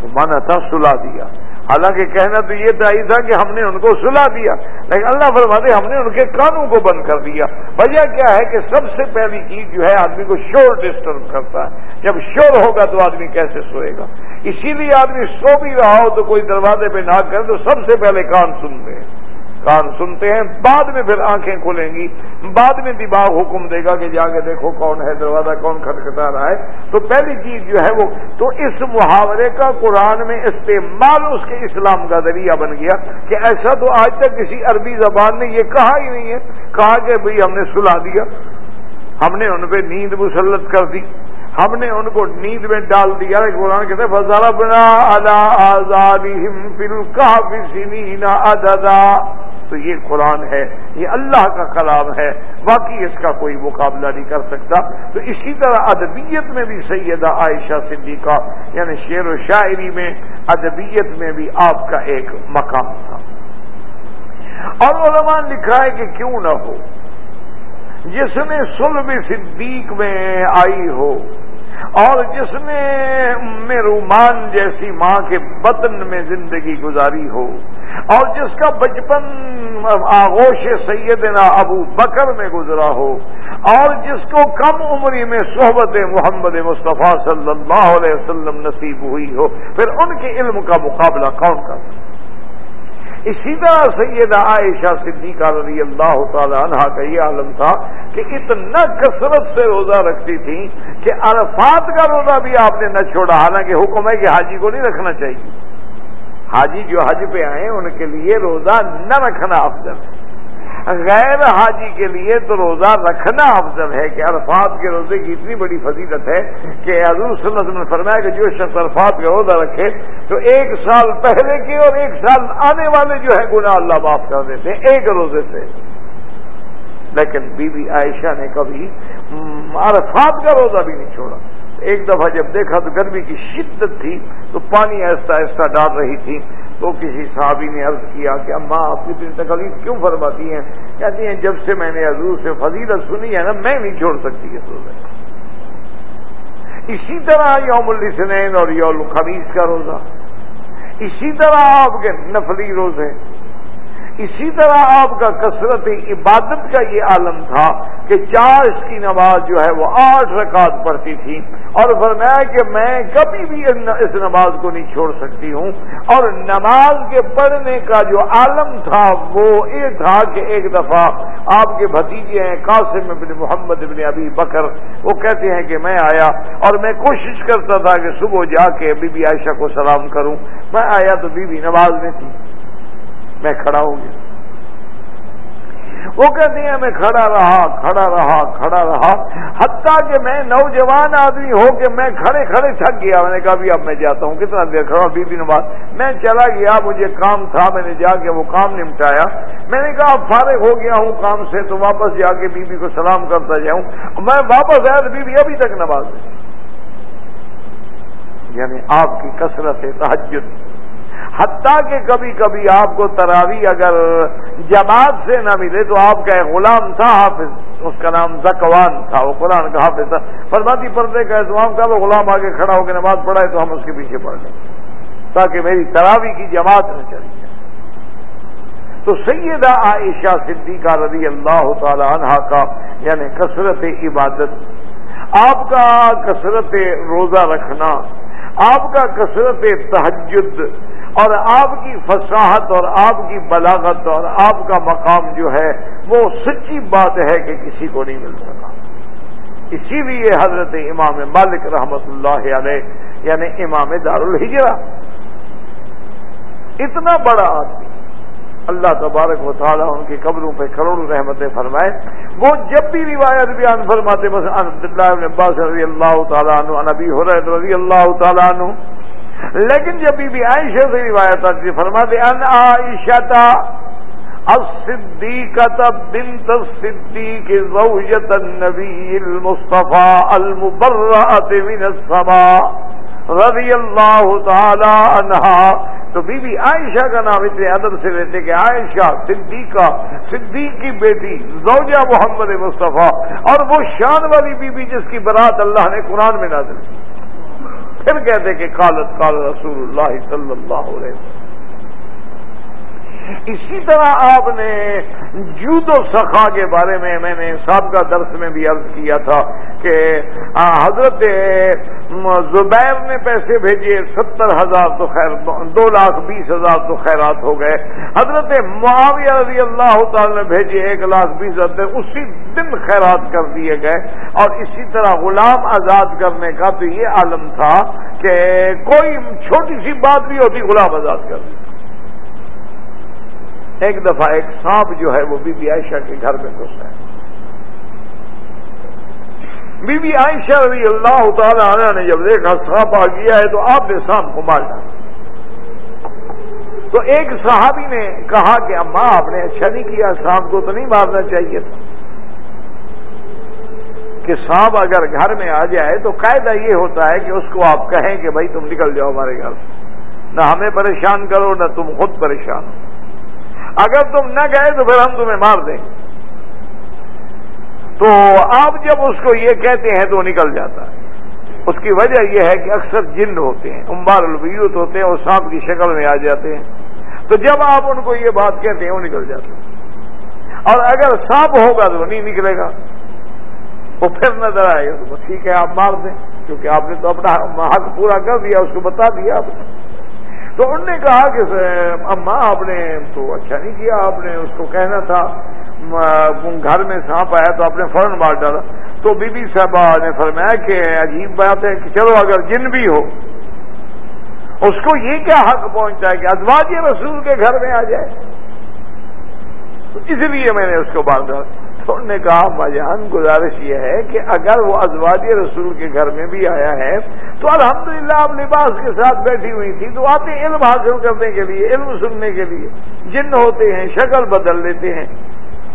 S2: تو مانا تھا سلا دیا۔ حالانکہ کہنا تو یہ تھا کہ ہم نے ان کو سلا دیا، لیکن اللہ فرماتے ہم نے ان کے کانوں کو بند کر دیا۔ وجہ کیا ہے کہ سب سے پہلی چیز جو ہے، آدمی کو شور ڈسٹرب کرتا ہے۔ جب شور ہوگا تو آدمی کیسے سوئے گا؟ اسی لیے آدمی سو بھی رہا ہو تو کوئی دروازے پہ نہ کرے تو سب سے پہلے کان سن لے۔ کان سنتے ہیں، بعد میں پھر آنکھیں کھلیں گی۔ بعد میں دماغ حکم دے گا کہ جا کے دیکھو کون ہے، دروازہ کون کھٹکھٹا رہا ہے۔ تو پہلی چیز جو ہے وہ، تو اس محاورے کا قرآن میں استعمال اس کے اسلام کا ذریعہ بن گیا کہ ایسا تو آج تک کسی عربی زبان نے یہ کہا ہی نہیں ہے۔ کہا کہ بھئی ہم نے سلا دیا۔ ہم نے ان پہ نیند مسلط کر دی۔ ہم نے ان کو نیند میں ڈال دیا۔ قرآن کہتے فضا بنا ادا تو یہ قرآن ہے، یہ اللہ کا کلام ہے، باقی اس کا کوئی مقابلہ نہیں کر سکتا۔ تو اسی طرح ادبیت میں بھی سیدہ عائشہ صدیقہ یعنی شعر و شاعری میں ادبیت میں بھی آپ کا ایک مقام تھا۔ اور علماء لکھا ہے کہ کیوں نہ ہو، جس نے سلب صدیق میں آئی ہو اور جس نے رومان جیسی ماں کے بطن میں زندگی گزاری ہو، اور جس کا بچپن آغوش سیدنا ابو بکر میں گزرا ہو، اور جس کو کم عمری میں صحبت محمد مصطفیٰ صلی اللہ علیہ وسلم نصیب ہوئی ہو، پھر ان کے علم کا مقابلہ کون کر سکتا اسی طرح سیدہ عائشہ صدیقہ رضی اللہ تعالی عنہ کا یہ عالم تھا کہ اتنا کثرت سے روزہ رکھتی تھی کہ عرفات کا روزہ بھی آپ نے نہ چھوڑا، حالانکہ حکم ہے کہ حاجی کو نہیں رکھنا چاہیے۔ حاجی جو حج پہ آئے ان کے لیے روزہ نہ رکھنا افضل۔ ہے غیر حاجی کے لیے تو روزہ رکھنا افضل ہے کہ عرفات کے روزے کی اتنی بڑی فضیلت ہے کہ حضور صلی اللہ علیہ وسلم نے فرمایا کہ جو شخص عرفات کا روزہ رکھے تو ایک سال پہلے کے اور ایک سال آنے والے جو ہے گناہ اللہ معاف کر دیتے ہیں ایک روزے سے۔ لیکن بی بی عائشہ نے کبھی عرفات کا روزہ بھی نہیں چھوڑا۔ ایک دفعہ جب دیکھا تو گرمی کی شدت تھی تو پانی ایسا ایسا ڈال رہی تھی۔ تو کسی صحابی نے عرض کیا کہ اماں آپ کی اتنی تکلیف کیوں فرماتی ہیں؟ کہتی ہیں، جب سے میں نے حضور سے فضیلت سنی ہے نا، میں نہیں چھوڑ سکتی اس روزے اسی طرح یوم السنین اور یوم الخمیز کا روزہ۔ اسی طرح آپ کے نفلی روزے۔ اسی طرح آپ کا کثرت عبادت کا یہ عالم تھا کہ چار اس کی نماز جو ہے وہ آٹھ رکعت پڑھتی تھی اور فرمایا کہ میں کبھی بھی اس نماز کو نہیں چھوڑ سکتی ہوں اور نماز کے پڑھنے کا جو عالم تھا وہ یہ تھا کہ ایک دفعہ آپ کے بھتیجے ہیں قاسم ابن محمد ابن ابی بکر، وہ کہتے ہیں کہ میں آیا اور میں کوشش کرتا تھا کہ صبح جا کے بی بی عائشہ کو سلام کروں۔ میں آیا تو بی بی نماز میں تھی۔ میں کھڑا ہو گیا وہ کہتی ہیں، میں کھڑا رہا کھڑا رہا کھڑا رہا۔ حتیٰ کہ میں نوجوان آدمی ہو کے میں کھڑے کھڑے تھک گیا۔ میں نے کہا بھی اب میں جاتا ہوں، کتنا دیر کھڑا بی بی نماز میں چلا گیا، مجھے کام تھا، میں نے جا کے وہ کام نمٹایا۔ میں نے کہا فارغ ہو گیا ہوں کام سے، تو واپس جا کے بی بی کو سلام کرتا جاؤں۔ میں واپس آیا تو بی بی ابھی تک نماز یعنی آپ کی کثرت تحجد حتیٰ کہ کبھی کبھی آپ کو تراوی اگر جماعت سے نہ ملے تو آپ کا ایک غلام تھا حافظ، اس کا نام زکوان تھا، وہ قرآن کا حافظ تھا۔ فرماتی پردے کا اہتمام کا وہ غلام آگے کھڑا ہو کے نماز پڑھائے تو ہم اس کے پیچھے پڑھ لیں۔ تاکہ میری تراوی کی جماعت نہ چلی جائے۔ تو سیدہ عائشہ صدیقہ رضی اللہ تعالی عنہ کا یعنی کثرت عبادت، آپ کا کثرت روزہ رکھنا، آپ کا کثرت تحجد اور آپ کی فصاحت اور آپ کی بلاغت اور آپ کا مقام جو ہے وہ سچی بات ہے کہ کسی کو نہیں مل سکا۔ اسی لیے حضرت امام مالک رحمت اللہ علیہ یعنی امام دار الحجرا اتنا بڑا آدمی، اللہ تبارک و تعالیٰ ان کی قبروں پہ کروڑوں رحمتیں فرمائے۔ وہ جب بھی روایت بیان فرماتے بس عبداللہ عباس رضی اللہ تعالیٰ عنہ نبی حرت رضی اللہ تعالیٰ عنہ لیکن جب بی بی عائشہ سے روایت آتی فرما دے ان عائشہ تھا الصدیقت بنت الصدیق زوجت النبی المصطفى المبرعت من السماء رضی اللہ تعالی عنہ تو بی بی عائشہ کا نام اتنے ادب سے لیتے کہ عائشہ صدیقہ صدیق کی بیٹی زوجہ محمد مصطفیٰ اور وہ شان والی بی بی جس کی برات اللہ نے قرآن میں نازل کی۔ پھر کہتے کہ قالت کال رسول اللہ صلی اللہ علیہ وسلم۔ اسی طرح آپ نے جود و سخا کے بارے میں میں نے سابقہ درس میں بھی عرض کیا تھا کہ حضرت زبیر نے پیسے بھیجے، ستر ہزار تو خیر، دو لاکھ بیس ہزار تو خیرات ہو گئے۔ حضرت معاویہ رضی اللہ تعالی نے بھیجے، ایک لاکھ بیس ہزار اسی دن خیرات کر دیے گئے۔ اور اسی طرح غلام آزاد کرنے کا تو یہ عالم تھا کہ کوئی چھوٹی سی بات بھی ہوتی، غلام آزاد کر دی ایک دفعہ ایک سانپ جو ہے وہ بی بی عائشہ کے گھر میں گھس ہے بی بی عائشہ رضی اللہ تعالی عنہ نے جب دیکھا سانپ آ گیا ہے تو آپ نے سانپ کو مار ڈالا۔ تو ایک صحابی نے کہا کہ اماں آپ نے اچھا نہیں کیا، سانپ کو تو نہیں مارنا چاہیے تھا۔ کہ سانپ اگر گھر میں آ جائے تو قاعدہ یہ ہوتا ہے کہ اس کو آپ کہیں کہ بھائی تم نکل جاؤ ہمارے گھر نہ ہمیں پریشان کرو، نہ تم خود پریشان ہو۔ اگر تم نہ گئے تو پھر ہم تمہیں مار دیں گے۔ تو آپ جب اس کو یہ کہتے ہیں تو نکل جاتا ہے۔ اس کی وجہ یہ ہے کہ اکثر جن ہوتے ہیں امبار البیوت ہوتے ہیں اور سانپ کی شکل میں آ جاتے ہیں۔ تو جب آپ ان کو یہ بات کہتے ہیں، وہ نکل جاتے ہیں۔ اور اگر سانپ ہوگا تو نہیں نکلے گا۔ وہ پھر نظر آئے گا تو ٹھیک ہے، آپ مار دیں۔ کیونکہ آپ نے تو اپنا حق پورا کر دیا، اس کو بتا دیا آپ نے۔ تو انہوں نے کہا کہ اماں آپ نے تو اچھا نہیں کیا، آپ نے اس کو کہنا تھا گھر میں سانپ آیا تو آپ نے فوراً مار ڈالا۔ تو بی بی صاحبہ نے فرمایا کہ عجیب بات ہے کہ چلو اگر جن بھی ہو، اس کو یہ کیا حق پہنچتا ہے کہ ازواج رسول کے گھر میں آ جائے؟ تو اس لیے میں نے اس کو مار ڈالا۔ تو انہوں نے کہا مجان گزارش یہ ہے کہ اگر وہ ازواج رسول کے گھر میں بھی آیا ہے، تو الحمدللہ آپ لباس کے ساتھ بیٹھی ہوئی تھی، تو آتے علم حاصل کرنے کے لیے، علم سننے کے لیے جن ہوتے ہیں، شکل بدل لیتے ہیں۔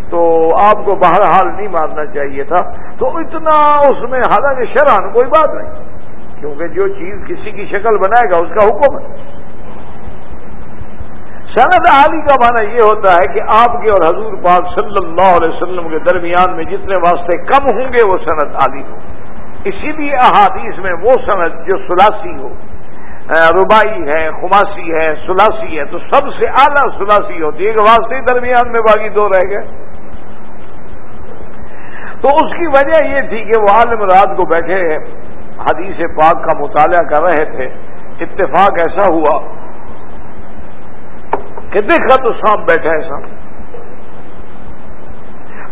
S2: تو آپ کو بہرحال نہیں مارنا چاہیے تھا۔ تو اتنا اس میں حالانکہ شران کوئی بات نہیں، کیونکہ جو چیز کسی کی شکل بنائے گا، اس کا حکم ہے۔ سند عالی کا معنی یہ ہوتا ہے کہ آپ کے اور حضور پاک صلی اللہ علیہ وسلم کے درمیان میں جتنے واسطے کم ہوں گے وہ سند عالی ہو۔ اسی لیے احادیث میں وہ سند جو سلاسی ہو ربائی ہے، خماسی ہے، سلاسی ہے، تو سب سے اعلیٰ سلاسی ہوتی ہے کہ واسطے درمیان میں باقی دو رہ گئے۔ تو اس کی وجہ یہ تھی کہ وہ عالم رات کو بیٹھے، حدیث پاک کا مطالعہ کر رہے تھے۔ اتفاق ایسا ہوا کہ دیکھا تو سانپ بیٹھا ہے سانپ۔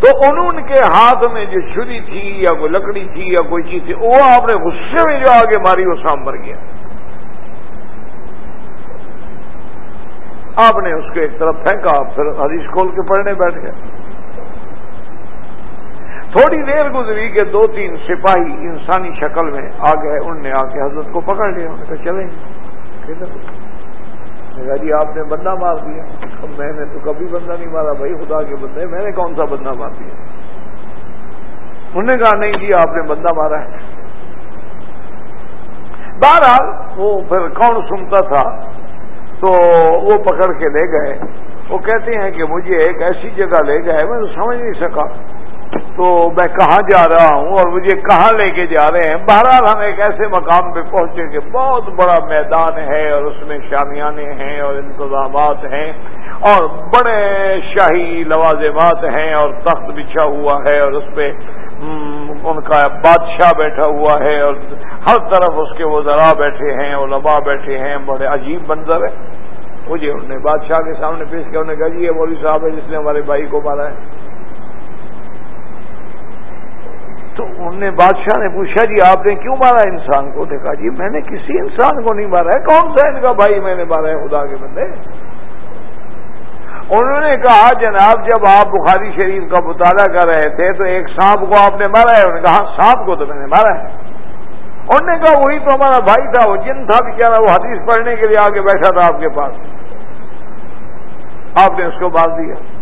S2: تو انہوں کے ہاتھ میں جو چھری تھی یا کوئی لکڑی تھی یا کوئی چیز تھی، وہ آپ نے غصے میں جو آگے ماری، وہ سانپ مر گیا۔ آپ نے اس کو ایک طرف پھینکا پھر حدیث کھول کے پڑھنے بیٹھ گئے۔ تھوڑی دیر گزری کہ دو تین سپاہی انسانی شکل میں آ گئے ان نے آ کے حضرت کو پکڑ لیا، انہوں نے کہا چلیں۔ کہا جی آپ نے بندہ مار دیا۔ میں نے تو کبھی بندہ نہیں مارا، بھائی خدا کے بندے، میں نے کون سا بندہ مار دیا؟ انہوں نے کہا نہیں جی آپ نے بندہ مارا ہے۔ بہرحال وہ پھر کون سنتا تھا، تو وہ پکڑ کے لے گئے۔ وہ کہتے ہیں کہ مجھے ایک ایسی جگہ لے گئے میں تو سمجھ نہیں سکا۔ تو میں کہاں جا رہا ہوں اور مجھے کہاں لے کے جا رہے ہیں؟ بہرحال ہم ایک ایسے مقام پہ پہنچے کہ بہت بڑا میدان ہے اور اس میں شامیانے ہیں اور انتظامات ہیں اور بڑے شاہی لوازمات ہیں اور تخت بچھا ہوا ہے اور اس پہ ان کا بادشاہ بیٹھا ہوا ہے اور ہر طرف اس کے وہ بیٹھے ہیں، علماء بیٹھے ہیں، بڑے عجیب منظر ہے۔ مجھے انہوں نے بادشاہ کے سامنے پیش کیا انہوں نے کہا جی یہ مولوی صاحب ہے جس نے ہمارے بھائی کو مارا ہے۔ تو انہوں نے بادشاہ نے پوچھا جی آپ نے کیوں مارا انسان کو؟ دیکھا جی میں نے کسی انسان کو نہیں مارا ہے. کون سا ان کا بھائی میں نے مارا ہے؟ خدا کے بندے۔ انہوں نے کہا، جناب، جب آپ بخاری شریف کا مطالعہ کر رہے تھے تو ایک سانپ کو آپ نے مارا ہے؟ انہوں نے کہا ہاں, سانپ کو تو میں نے مارا ہے۔ انہوں نے کہا، وہی تو ہمارا بھائی تھا، وہ جن تھا بیچارا وہ حدیث پڑھنے کے لیے آگے بیٹھا تھا آپ کے پاس۔ آپ نے اس کو مار دیا۔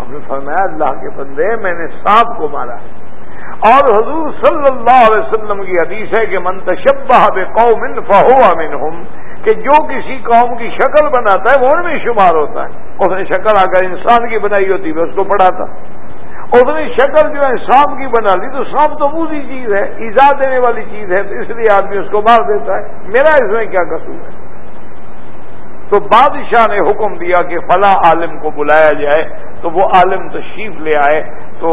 S2: ہم نے فرمایا، اللہ کے بندے، میں نے سانپ کو مارا اور حضور صلی اللہ علیہ وسلم کی حدیث ہے کہ منتشبہ بے قوم فہو امن کہ جو کسی قوم کی شکل بناتا ہے، وہ ان میں شمار ہوتا ہے۔ اس نے شکل اگر انسان کی بنائی ہوتی ہے اس کو پڑھاتا۔ اس نے شکل جو ہے سانپ کی بنا لی، تو سانپ تو موزی چیز ہے، ایزا دینے والی چیز ہے، تو اس لیے آدمی اس کو مار دیتا ہے۔ میرا اس میں کیا قصور ہے؟ تو بادشاہ نے حکم دیا کہ فلاں عالم کو بلایا جائے تو وہ عالم تشریف لے آئے۔ تو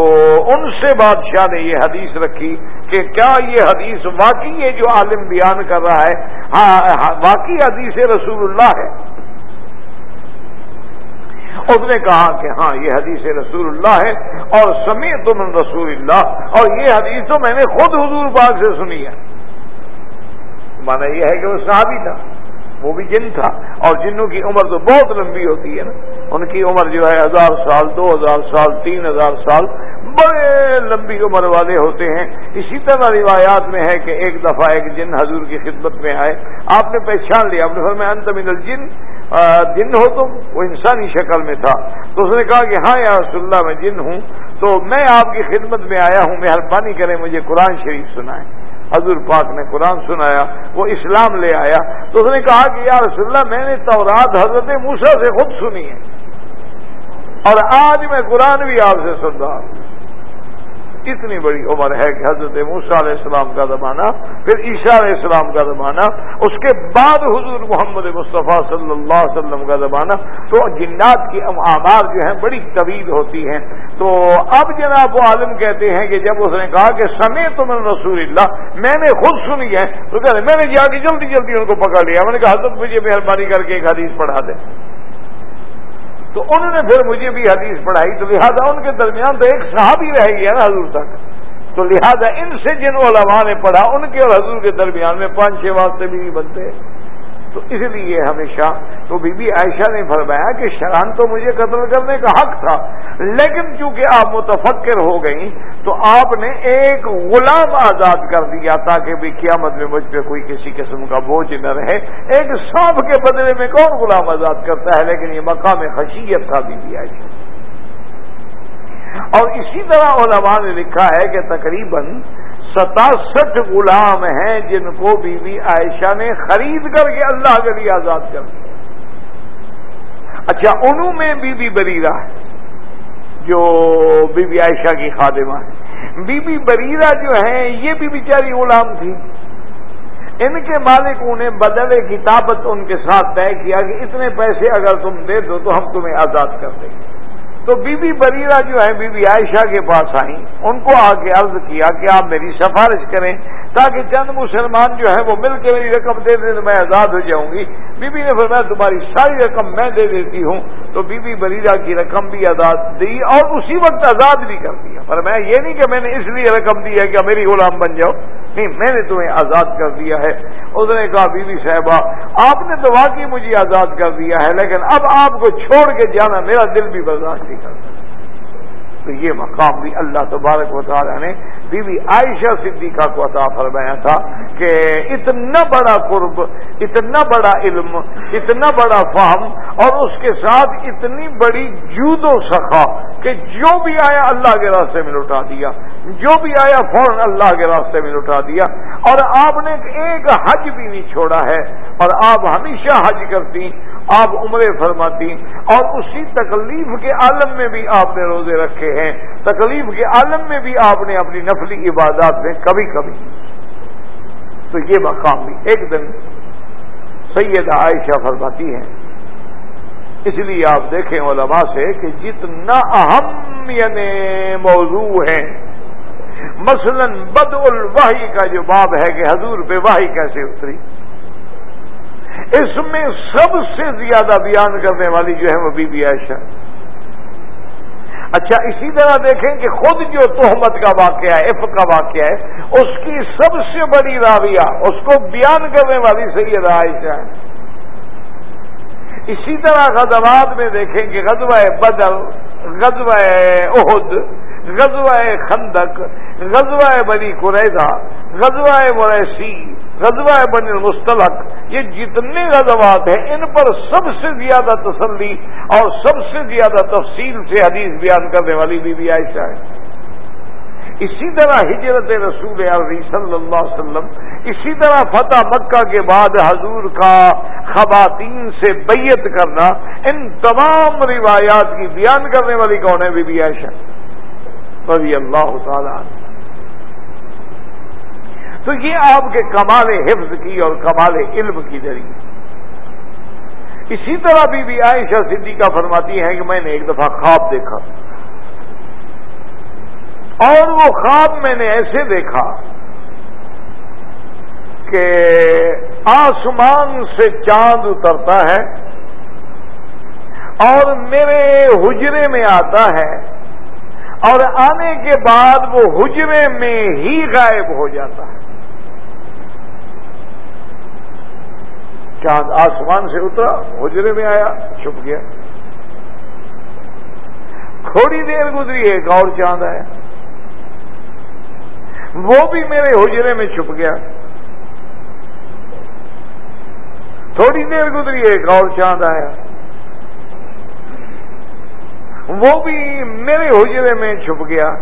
S2: ان سے بادشاہ نے یہ حدیث رکھی کہ کیا یہ حدیث واقعی ہے جو عالم بیان کر رہا ہے؟ ہاں, ہاں، واقعی حدیث رسول اللہ ہے۔ اس نے کہا کہ ہاں یہ حدیث رسول اللہ ہے اور سمی تم رسول اللہ۔ اور یہ حدیث تو میں نے خود حضور باغ سے سنی ہے۔ مانا یہ ہے کہ وہ صحابی تھا۔ وہ بھی جن تھا اور جنوں کی عمر تو بہت لمبی ہوتی ہے نا۔ ان کی عمر جو ہے ہزار سال، دو ہزار سال، تین ہزار سال بڑے لمبی عمر والے ہوتے ہیں۔ اسی طرح روایات میں ہے کہ ایک دفعہ ایک جن حضور کی خدمت میں آئے۔ آپ نے پہچان لیا، آپ نے انت من الجن. جن ہو تم، وہ انسانی شکل میں تھا۔ تو اس نے کہا کہ ہاں یا رسول اللہ، میں جن ہوں۔ تو میں آپ کی خدمت میں آیا ہوں، مہربانی کریں مجھے قرآن شریف سنائیں۔ حضور پاک نے قرآن سنایا، وہ اسلام لے آیا۔ تو اس نے کہا کہ یا رسول اللہ، میں نے تورات حضرت موسا سے خود سنی ہے۔ اور آج میں قرآن بھی آپ سے سن رہا ہوں۔ اتنی بڑی عمر ہے کہ حضرت موسیٰ علیہ السلام کا زمانہ، پھر عیشا علیہ السلام کا زمانہ، اس کے بعد حضور محمد مصطفیٰ صلی اللہ علیہ وسلم کا زمانہ۔ تو جنات کی آمار جو ہیں بڑی طویل ہوتی ہیں۔ تو اب جناب وہ عالم کہتے ہیں کہ جب اس نے کہا کہ سمے تم رسول اللہ، میں نے خود سنی ہے۔ تو کہتے میں نے جا کے جلدی جلدی ان کو پکڑ لیا۔ میں نے کہا، حضرت مجھے مہربانی کر کے ایک حدیث پڑھا دیں تو انہوں نے پھر مجھے بھی حدیث پڑھائی، تو لہٰذا ان کے درمیان تو ایک صحابی رہ گیا نا حضور تک۔ تو لہذا ان سے جن علماء نے پڑھا، ان کے اور حضور کے درمیان میں پانچ چھ واسطے بھی نہیں بنتے۔ تو اس لیے ہمیشہ تو بی بی عائشہ نے فرمایا کہ شران تو مجھے قتل کرنے کا حق تھا، لیکن چونکہ آپ متفکر ہو گئی تو آپ نے ایک غلام آزاد کر دیا تاکہ بھی قیامت میں مجھ پہ کوئی کسی قسم کا بوجھ نہ رہے۔ ایک سانپ کے بدلے میں کون غلام آزاد کرتا ہے؟ لیکن یہ مقام خشیت تھا بی بی عائشہ۔ اور اسی طرح علماء نے لکھا ہے کہ تقریباً ستاسٹھ غلام ہیں جن کو بی بی عائشہ نے خرید کر کے اللہ کے لیے آزاد کر دیا۔ اچھا انہوں میں بی بی بریرہ ہے، جو بی بی عائشہ کی خادمہ ہے۔ بی بی بریرہ جو ہیں، یہ بھی بیچاری غلام تھی۔ ان کے مالک انہیں بدلے کتابت ان کے ساتھ طے کیا کہ اتنے پیسے اگر تم دے دو تو ہم تمہیں آزاد کر دیں گے۔ تو بی بی بریرہ جو ہے بی بی عائشہ کے پاس آئیں۔ ان کو آ کے عرض کیا کہ آپ میری سفارش کریں تاکہ چند مسلمان جو ہے وہ مل کے میری رقم دے دیں تو میں آزاد ہو جاؤں گی۔ بی بی نے فرمایا، تمہاری ساری رقم میں دے دیتی ہوں۔ تو بی بی بریرہ کی رقم بھی آزاد دی اور اسی وقت آزاد بھی کر دیا۔ پر میں یہ نہیں کہ میں نے اس لیے رقم دی ہے کہ میری غلام بن جاؤ۔ نہیں، میں نے تمہیں آزاد کر دیا ہے۔ اس نے کہا، بی بی صاحبہ، آپ نے تو واقعی مجھے آزاد کر دیا ہے، لیکن اب آپ کو چھوڑ کے جانا میرا دل بھی برداشت نہیں کرتا۔ تو یہ مقام بھی اللہ تبارک و تعالیٰ نے بی بی عائشہ صدیقہ کو عطا فرمایا تھا کہ اتنا بڑا قرب، اتنا بڑا علم، اتنا بڑا فہم اور اس کے ساتھ اتنی بڑی جود و سخا کہ جو بھی آیا اللہ کے راستے میں لٹا دیا، جو بھی آیا فوراً اللہ کے راستے میں لٹا دیا۔ اور آپ نے ایک حج بھی نہیں چھوڑا ہے، اور آپ ہمیشہ حج کرتی آپ عمرے فرماتی اور اسی تکلیف کے عالم میں بھی آپ نے روزے رکھے ہیں، تکلیف کے عالم میں بھی آپ نے اپنی نفلی عبادات میں کبھی کبھی۔ تو یہ مقام بھی ایک دن سید عائشہ فرماتی ہیں۔ اس لیے آپ دیکھیں علماء سے کہ جتنا اہم یعنی موضوع ہے، مثلا بد الواحی کا جو باب ہے کہ حضور پہ واہی کیسے اتری۔ اس میں سب سے زیادہ بیان کرنے والی جو ہے وہ بی بی عائشہ اچھا اسی طرح دیکھیں کہ خود جو تہمت کا واقعہ ہے اف کا واقعہ ہے، اس کی سب سے بڑی راویہ اس کو بیان کرنے والی سید عائشہ ہے۔ اسی طرح غزوات میں دیکھیں کہ غزوہ بدل غزوہ عہد غزوہ خندق، غزوہ بنی قریضہ غزوہ مریسی غزوہ بن المستلق، یہ جتنے غزوات ہیں، ان پر سب سے زیادہ تسلی اور سب سے زیادہ تفصیل سے حدیث بیان کرنے والی بی بی عائشہ ہے اسی طرح ہجرت رسول عربی صلی اللہ علیہ وسلم، اسی طرح فتح مکہ کے بعد حضور کا خواتین سے بیت کرنا، ان تمام روایات کی بیان کرنے والی کون ہے بی بی عائشہ؟ رضی اللہ تعالیٰ تو یہ آپ کے کمال حفظ کی اور کمال علم کی ذریعے اسی طرح بھی بھی عائشہ صدیقہ فرماتی ہیں کہ میں نے ایک دفعہ خواب دیکھا۔ اور وہ خواب میں نے ایسے دیکھا کہ آسمان سے چاند اترتا ہے اور میرے حجرے میں آتا ہے اور آنے کے بعد وہ حجرے میں ہی غائب ہو جاتا ہے۔ چاند آسمان سے اترا، حجرے میں آیا، چھپ گیا۔ تھوڑی دیر گزری، ایک اور چاند آیا۔ وہ بھی میرے حجرے میں چھپ گیا۔ تھوڑی دیر گزری، ایک اور چاند آیا۔ وہ بھی میرے حجرے میں چھپ گیا۔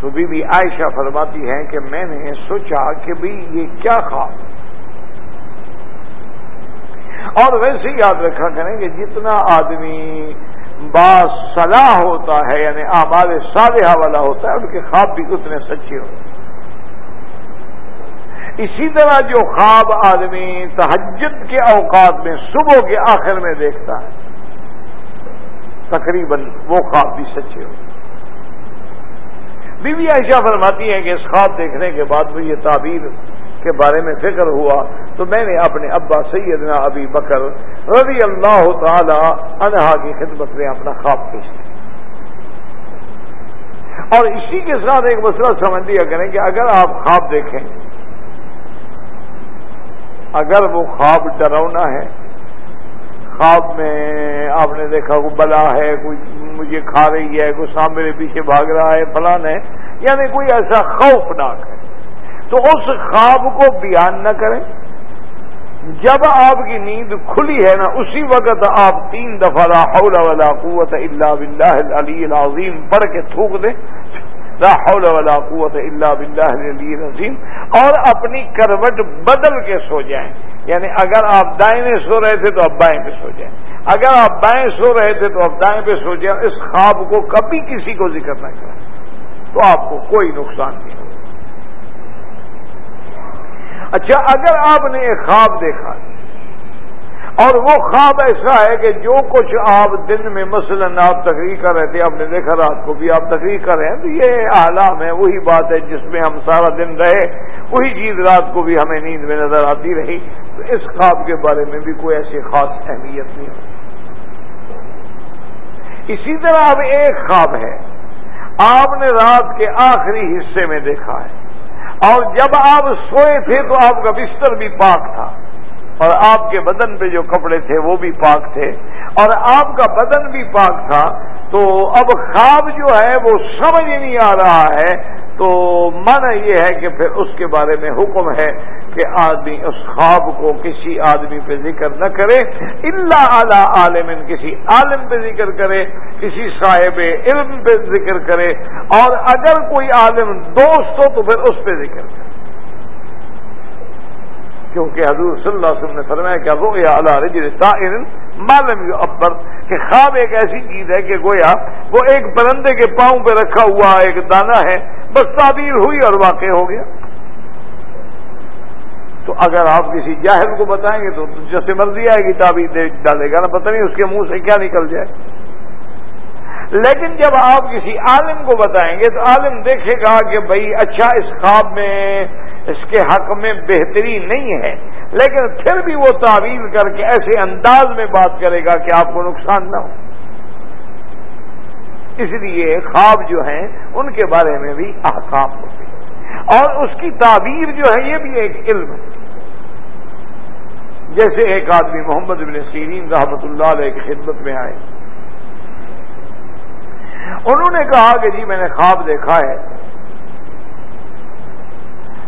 S2: تو بی بی عائشہ فرماتی ہے کہ میں نے سوچا کہ بھی یہ کیا خواب اور ویسے یاد رکھا کریں کہ جتنا آدمی باصلاح ہوتا ہے یعنی آمال صالحہ والا ہوتا ہے، ان کے خواب بھی اتنے سچے ہوتے ہیں۔ اسی طرح جو خواب آدمی تحجد کے اوقات میں، صبح کے آخر میں دیکھتا ہے، تقریباً وہ خواب بھی سچے ہو بی بی عائشہ فرماتی ہے کہ اس خواب دیکھنے کے بعد مجھے یہ تعبیر کے بارے میں فکر ہوا تو میں نے اپنے ابا سیدنا ابی بکر رضی اللہ تعالی عنہا کی خدمت میں اپنا خواب پیش کیا۔ اور اسی کے ساتھ ایک مسئلہ سمجھ لیا کریں کہ اگر آپ خواب دیکھیں، اگر وہ خواب ڈرونا ہے، خواب میں آپ نے دیکھا کوئی بلا ہے، کوئی مجھے کھا رہی ہے، کوئی سام میرے پیچھے بھاگ رہا ہے فلان ہے یعنی کوئی ایسا خوفناک ہے۔ تو اس خواب کو بیان نہ کریں۔ جب آپ کی نیند کھلی ہے نا، اسی وقت آپ تین دفعہ لا حول ولا قوت الا باللہ العلی العظیم پڑھ کے تھوک دیں۔ لا حول ولا قوت الا باللہ العلی العظیم اور اپنی کروٹ بدل کے سو جائیں۔ یعنی اگر آپ دائیں سو رہے تھے تو آپ بائیں پہ سو جائیں۔ اگر آپ بائیں سو رہے تھے تو آپ دائیں پہ سو جائیں۔ اس خواب کو کبھی کسی کو ذکر نہ کریں۔ تو آپ کو کوئی نقصان نہیں ہوگا۔ اچھا اگر آپ نے ایک خواب دیکھا اور وہ خواب ایسا ہے کہ جو کچھ آپ دن میں مثلا آپ تقریر کر رہے تھے، آپ نے دیکھا رات کو بھی آپ تقریر کر رہے ہیں، تو یہ آلام ہے، وہی بات ہے جس میں ہم سارا دن رہے، وہی چیز رات کو بھی ہمیں نیند میں نظر آتی رہی۔ تو اس خواب کے بارے میں بھی کوئی ایسی خاص اہمیت نہیں ہوتی اسی طرح اب ایک خواب ہے، آپ نے رات کے آخری حصے میں دیکھا ہے۔ اور جب آپ سوئے تھے تو آپ کا بستر بھی پاک تھا اور آپ کے بدن پہ جو کپڑے تھے وہ بھی پاک تھے اور آپ کا بدن بھی پاک تھا، تو اب خواب جو ہے وہ سمجھ نہیں آ رہا ہے۔ تو من یہ ہے کہ پھر اس کے بارے میں حکم ہے کہ آدمی اس خواب کو کسی آدمی پہ ذکر نہ کرے اللہ اعلی عالم کسی عالم پہ ذکر کرے، کسی صاحب علم پہ ذکر کرے، اور اگر کوئی عالم دوست ہو تو پھر اس پہ ذکر کرے۔ کیونکہ حضور صلی اللہ علیہ وسلم نے فرمایا کہ وہ یا اللہ معلوم ابر کہ خواب ایک ایسی چیز ہے کہ گویا وہ ایک پرندے کے پاؤں پہ رکھا ہوا ایک دانہ ہے، بس تعبیر ہوئی اور واقع ہو گیا۔ تو اگر آپ کسی جاہل کو بتائیں گے تو جیسے مرضی آئے گی تعبیر ڈالے گا نا پتہ نہیں اس کے منہ سے کیا نکل جائے۔ لیکن جب آپ کسی عالم کو بتائیں گے تو عالم دیکھے گا کہ بھائی اچھا اس خواب میں، اس کے حق میں بہتری نہیں ہے۔ لیکن پھر بھی وہ تعویل کر کے ایسے انداز میں بات کرے گا کہ آپ کو نقصان نہ ہو۔ اس لیے خواب جو ہیں، ان کے بارے میں بھی احکام ہوتے ہیں۔ اور اس کی تعبیر جو ہے یہ بھی ایک علم ہے۔ جیسے ایک آدمی محمد بن سیرین رحمت اللہ علیہ کی خدمت میں آئے۔ انہوں نے کہا کہ جی میں نے خواب دیکھا ہے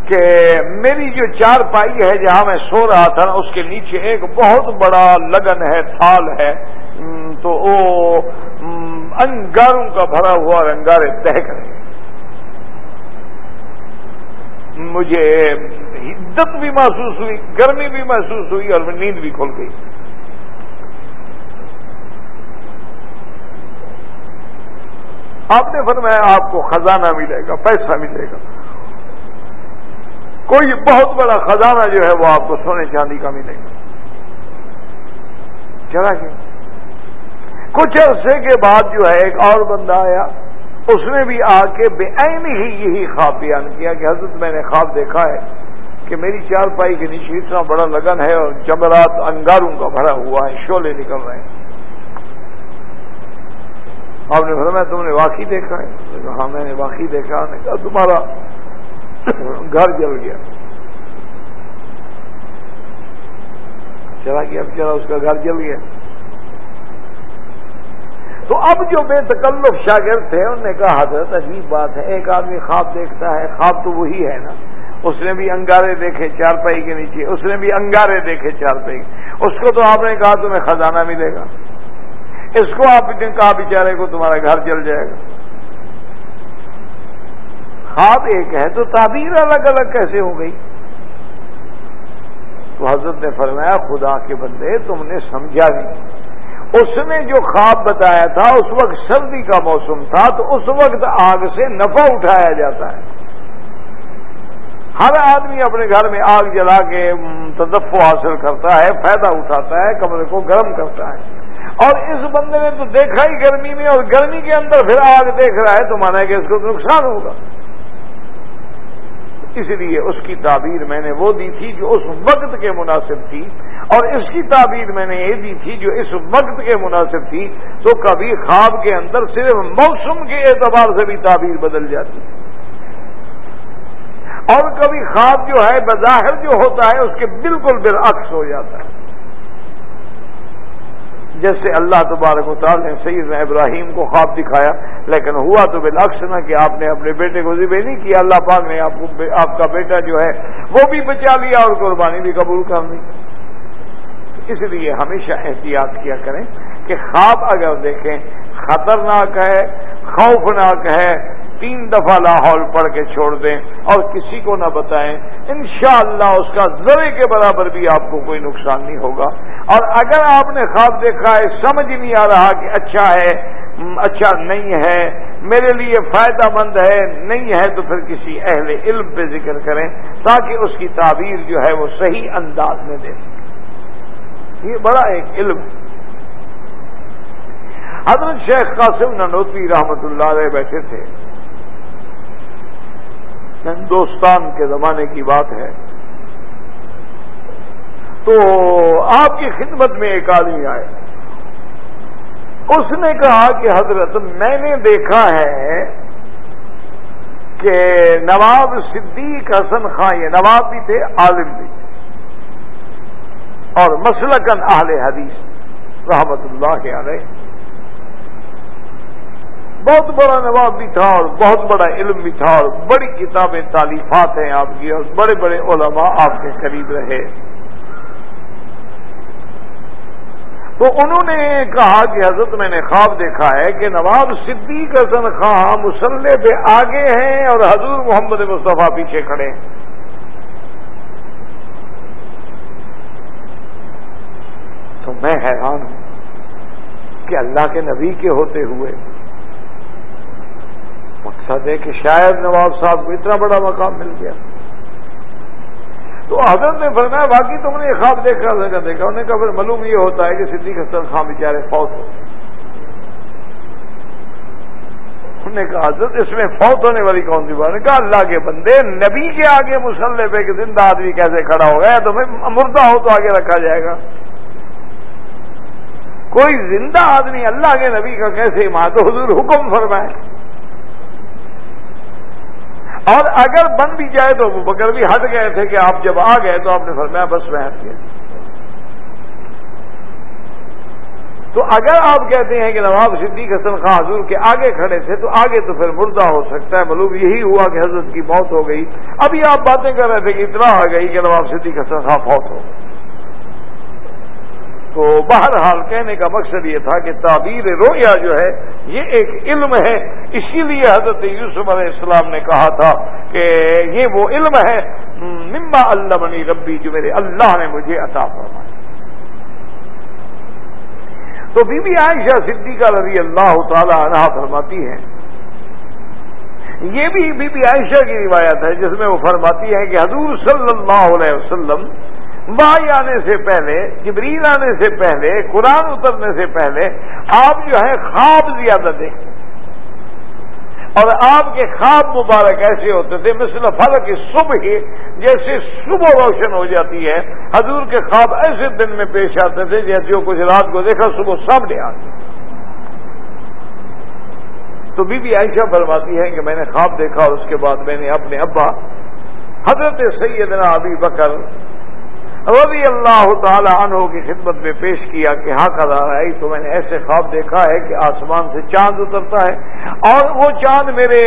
S2: کہ میری جو چار پائی ہے جہاں میں سو رہا تھا، اس کے نیچے ایک بہت بڑا لگن ہے، تھال ہے۔ تو وہ انگاروں کا بھرا ہوا اور انگارے تہک رہے مجھے حدت بھی محسوس ہوئی، گرمی بھی محسوس ہوئی اور نیند بھی کھل گئی۔ آپ نے فرمایا آپ کو خزانہ ملے گا، پیسہ ملے گا۔ کوئی بہت بڑا خزانہ جو ہے وہ آپ کو سونے چاندی کا ملے گا۔ چلا گیا۔ کچھ عرصے کے بعد جو ہے ایک اور بندہ آیا۔ اس نے بھی آ کے بے عین ہی یہی خواب بیان کیا کہ حضرت میں نے خواب دیکھا ہے کہ میری چار پائی کے نیچے اتنا بڑا لگن ہے اور جمرات انگاروں کا بھرا ہوا ہے شولے نکل رہے ہیں۔ آپ نے فرمایا، تم نے واقعی دیکھا ہے؟ ہاں میں نے واقعی دیکھا۔ نے کہا، تمہارا گھر جل گیا۔ چلا گیا اب چلا اس کا گھر جل گیا۔ تو اب جو بے تکلف شاگرد تھے، انہوں نے کہا، حضرت عجیب بات ہے، ایک آدمی خواب دیکھتا ہے، خواب تو وہی ہے نا۔ اس نے بھی انگارے دیکھے چار پائی کے نیچے، اس نے بھی انگارے دیکھے چار پائی اس کو تو آپ نے کہا، تمہیں خزانہ ملے گا۔ اس کو آپ نے کہا، بیچارے کو تمہارا گھر جل جائے گا۔ خواب ایک ہے، تو تعبیر الگ الگ کیسے ہو گئی؟ تو حضرت نے فرمایا، خدا کے بندے، تم نے سمجھا نہیں اس نے جو خواب بتایا تھا، اس وقت سردی کا موسم تھا، تو اس وقت آگ سے نفع اٹھایا جاتا ہے۔ ہر آدمی اپنے گھر میں آگ جلا کے تدف حاصل کرتا ہے، فائدہ اٹھاتا ہے، کمرے کو گرم کرتا ہے۔ اور اس بندے نے تو دیکھا ہی گرمی میں، اور گرمی کے اندر پھر آگ دیکھ رہا ہے، تو مانا کہ اس کو نقصان ہوگا۔ اس لیے اس کی تعبیر میں نے وہ دی تھی جو اس وقت کے مناسب تھی۔ اور اس کی تعبیر میں نے یہ دی تھی جو اس وقت کے مناسب تھی، تو کبھی خواب کے اندر صرف موسم کے اعتبار سے بھی تعبیر بدل جاتی۔ اور کبھی خواب جو ہے، بظاہر جو ہوتا ہے، اس کے بالکل بالعکس ہو جاتا ہے۔ جیسے اللہ تبارک و تعالی نے سید ابراہیم کو خواب دکھایا، لیکن ہوا تو بالعکس نہ کہ آپ نے اپنے بیٹے کو ذبح نہیں کیا، اللہ پاک نے آپ کو آپ کا بیٹا جو ہے، وہ بھی بچا لیا اور قربانی بھی قبول کر لی۔ اس لیے ہمیشہ احتیاط کیا کریں کہ خواب اگر دیکھیں، خطرناک ہے، خوفناک ہے، تین دفعہ لاہور پڑھ کے چھوڑ دیں اور کسی کو نہ بتائیں، انشاءاللہ اس کا ذرے کے برابر بھی آپ کو کوئی نقصان نہیں ہوگا۔ اور اگر آپ نے خواب دیکھا ہے، سمجھ نہیں آ رہا کہ اچھا ہے اچھا نہیں ہے، میرے لیے فائدہ مند ہے، نہیں ہے، تو پھر کسی اہل علم پہ ذکر کریں تاکہ اس کی تعبیر جو ہے وہ صحیح انداز میں دے۔ یہ بڑا ایک علم حضرت شیخ قاسم ننوتری رحمت اللہ علیہ بیٹھے تھے۔ ہندوستان کے زمانے کی بات ہے۔ تو آپ کی خدمت میں ایک آدمی آئے۔ اس نے کہا کہ حضرت، میں نے دیکھا ہے کہ نواب صدیق حسن خان، یہ نواب بھی تھے، عالم بھی اور مسلکن اہل حدیث رحمت اللہ علیہ۔ بہت بڑا نواب بھی تھا اور بہت بڑا علم بھی تھا اور بڑی کتابیں تعلیفات ہیں آپ کی اور بڑے بڑے علماء آپ کے قریب رہے۔ تو انہوں نے کہا کہ حضرت میں نے خواب دیکھا ہے کہ نواب صدیق حسن خان مسلح پہ آگے ہیں اور حضور محمد مصطفیٰ پیچھے کھڑے ہیں۔ تو میں حیران ہوں کہ اللہ کے نبی کے ہوتے ہوئے مقصد ہے کہ شاید نواب صاحب کو اتنا بڑا مقام مل گیا۔ تو حضرت نے فرمایا، باقی تم نے یہ خواب دیکھا دیکھا دیکھا۔ انہوں نے کہا، پھر معلوم یہ ہوتا ہے کہ صدیق حسن خان بیچارے فوت ہو انہوں نے کہا، حضرت، اس میں فوت ہونے والی کون سی بات نے کہا، اللہ کے بندے، نبی کے آگے مسلح پہ کہ زندہ آدمی کیسے کھڑا ہوگا؟ یا تو مردہ ہو تو آگے رکھا جائے گا۔ کوئی زندہ آدمی اللہ کے نبی کا کیسے ماں تو حضور حکم فرمائے؟ اور اگر بن بھی جائے تو وہ بکر بھی ہٹ گئے تھے کہ آپ جب آ گئے تو آپ نے فرمایا بس میں ہٹ گیا۔ تو اگر آپ کہتے ہیں کہ نواب صدیق حسن خان حضور کے آگے کھڑے تھے تو آگے تو پھر مردہ ہو سکتا ہے۔ معلوم یہی ہوا کہ حضرت کی موت ہو گئی۔ ابھی آپ باتیں کر رہے تھے کہ اتنا آ گئی کہ نواب صدیق حسن خان فوت ہو گئی تو بہرحال کہنے کا مقصد یہ تھا کہ تعبیر رویا جو ہے، یہ ایک علم ہے۔ اسی لیے حضرت یوسف علیہ السلام نے کہا تھا کہ یہ وہ علم ہے۔ مما اللہ منی ربی، جو میرے اللہ نے مجھے عطا فرمایا۔ تو بی بی عائشہ صدیقہ رضی اللہ تعالی عنہ فرماتی ہیں۔ یہ بھی بی بی عائشہ کی روایت ہے، جس میں وہ فرماتی ہے کہ حضور صلی اللہ علیہ وسلم بھائی آنے سے پہلے، جبریل آنے سے پہلے، قرآن اترنے سے پہلے، آپ جو ہے خواب زیادہ دیکھتے اور آپ کے خواب مبارک ایسے ہوتے تھے، مثل فل کی صبح ہی جیسے صبح روشن ہو جاتی ہے۔ حضور کے خواب ایسے دن میں پیش آتے تھے جیسے وہ کچھ رات کو دیکھا، صبح سامنے آتے تو بی بی عائشہ فرماتی ہے کہ میں نے خواب دیکھا اور اس کے بعد میں نے اپنے ابا، حضرت سیدنا ابی بکر رضی اللہ تعالی عنہ کی خدمت میں پیش کیا کہ ہاں قدار آئی تو میں نے ایسے خواب دیکھا ہے کہ آسمان سے چاند اترتا ہے اور وہ چاند میرے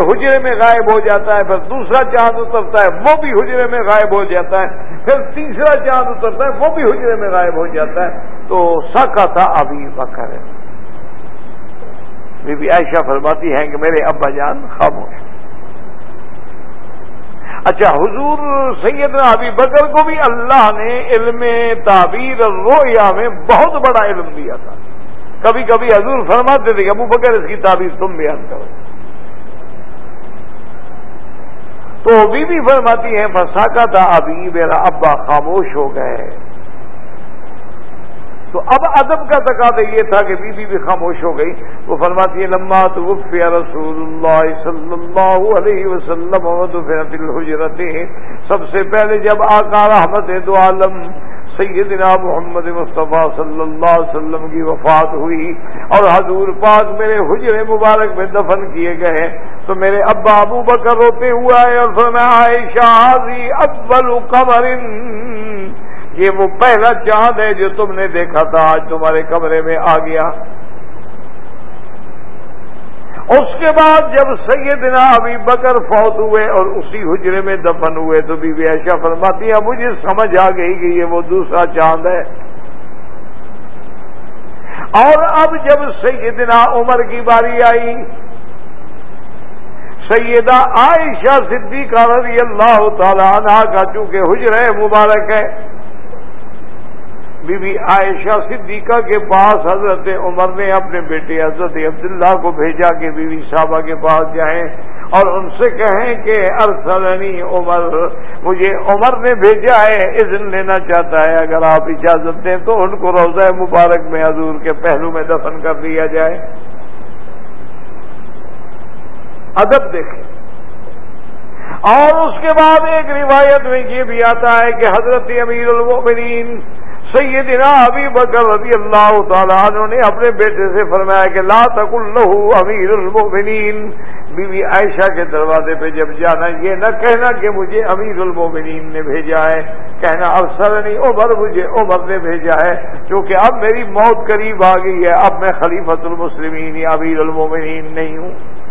S2: حجرے میں غائب ہو جاتا ہے، پھر دوسرا چاند اترتا ہے، وہ بھی حجرے میں غائب ہو جاتا ہے، پھر تیسرا چاند اترتا ہے، وہ بھی حجرے میں غائب ہو جاتا ہے۔ تو سکا تھا ابھی بکر۔ بی بی عائشہ فرماتی ہیں کہ میرے ابا جان خاموش اچھا حضور سیدنا ابی بکر کو بھی اللہ نے علم تعبیر رویا میں بہت بڑا علم دیا تھا۔ کبھی کبھی حضور فرماتے تھے کہ ابو بکر اس کی تعبیر تم بیان کرو۔ تو بی بی فرماتی ہیں فساکا تھا ابھی میرا ابا خاموش ہو گئے۔ تو اب ادب کا تقاضا یہ تھا کہ بی بی بھی خاموش ہو گئی۔ وہ فرماتی ہے لمبا تو رسول اللہ صلی اللہ علیہ وسلم الحجرت سب سے پہلے جب آقا رحمت دو عالم سیدنا محمد مصطفیٰ صلی اللہ علیہ وسلم کی وفات ہوئی اور حضور پاک میرے حجر مبارک میں دفن کیے گئے، تو میرے ابا ابو بکر روتے ہوا ہے اور فرمایا، عائشہ اول قمر یہ وہ پہلا چاند ہے جو تم نے دیکھا تھا، آج تمہارے کمرے میں آ گیا۔ اس کے بعد جب سیدنا ابھی بکر فوت ہوئے اور اسی حجرے میں دفن ہوئے تو بی بی ایشا فرماتی ہے مجھے سمجھ آ گئی کہ یہ وہ دوسرا چاند ہے۔ اور اب جب سیدنا عمر کی باری آئی، سیدہ عائشہ صدیقہ رضی اللہ تعالی عنہ کا چونکہ حجر مبارک ہے بی بی عائشہ صدیقہ کے پاس حضرت عمر نے اپنے بیٹے حضرت عبداللہ کو بھیجا کہ بی بی صاحبہ کے پاس جائیں اور ان سے کہیں کہ ارسلنی عمر، مجھے عمر نے بھیجا ہے، اذن لینا چاہتا ہے، اگر آپ اجازت دیں تو ان کو روزہ مبارک میں حضور کے پہلو میں دفن کر دیا جائے۔ ادب دیکھیں۔ اور اس کے بعد ایک روایت میں یہ بھی آتا ہے کہ حضرت امیر المؤمنین سیدنا ابھی بکر رضی اللہ تعالیٰ عنہ نے اپنے بیٹے سے فرمایا کہ لا تک اللہ امیر المومنین بی بی عائشہ کے دروازے پہ جب جانا، یہ نہ کہنا کہ مجھے امیر المومنین نے بھیجا ہے۔ کہنا، افسر نہیں عمر مجھے، عمر نے بھیجا ہے۔ کیونکہ اب میری موت قریب آ گئی ہے، اب میں خلیفت المسلمین یا امیر المومنین نہیں ہوں۔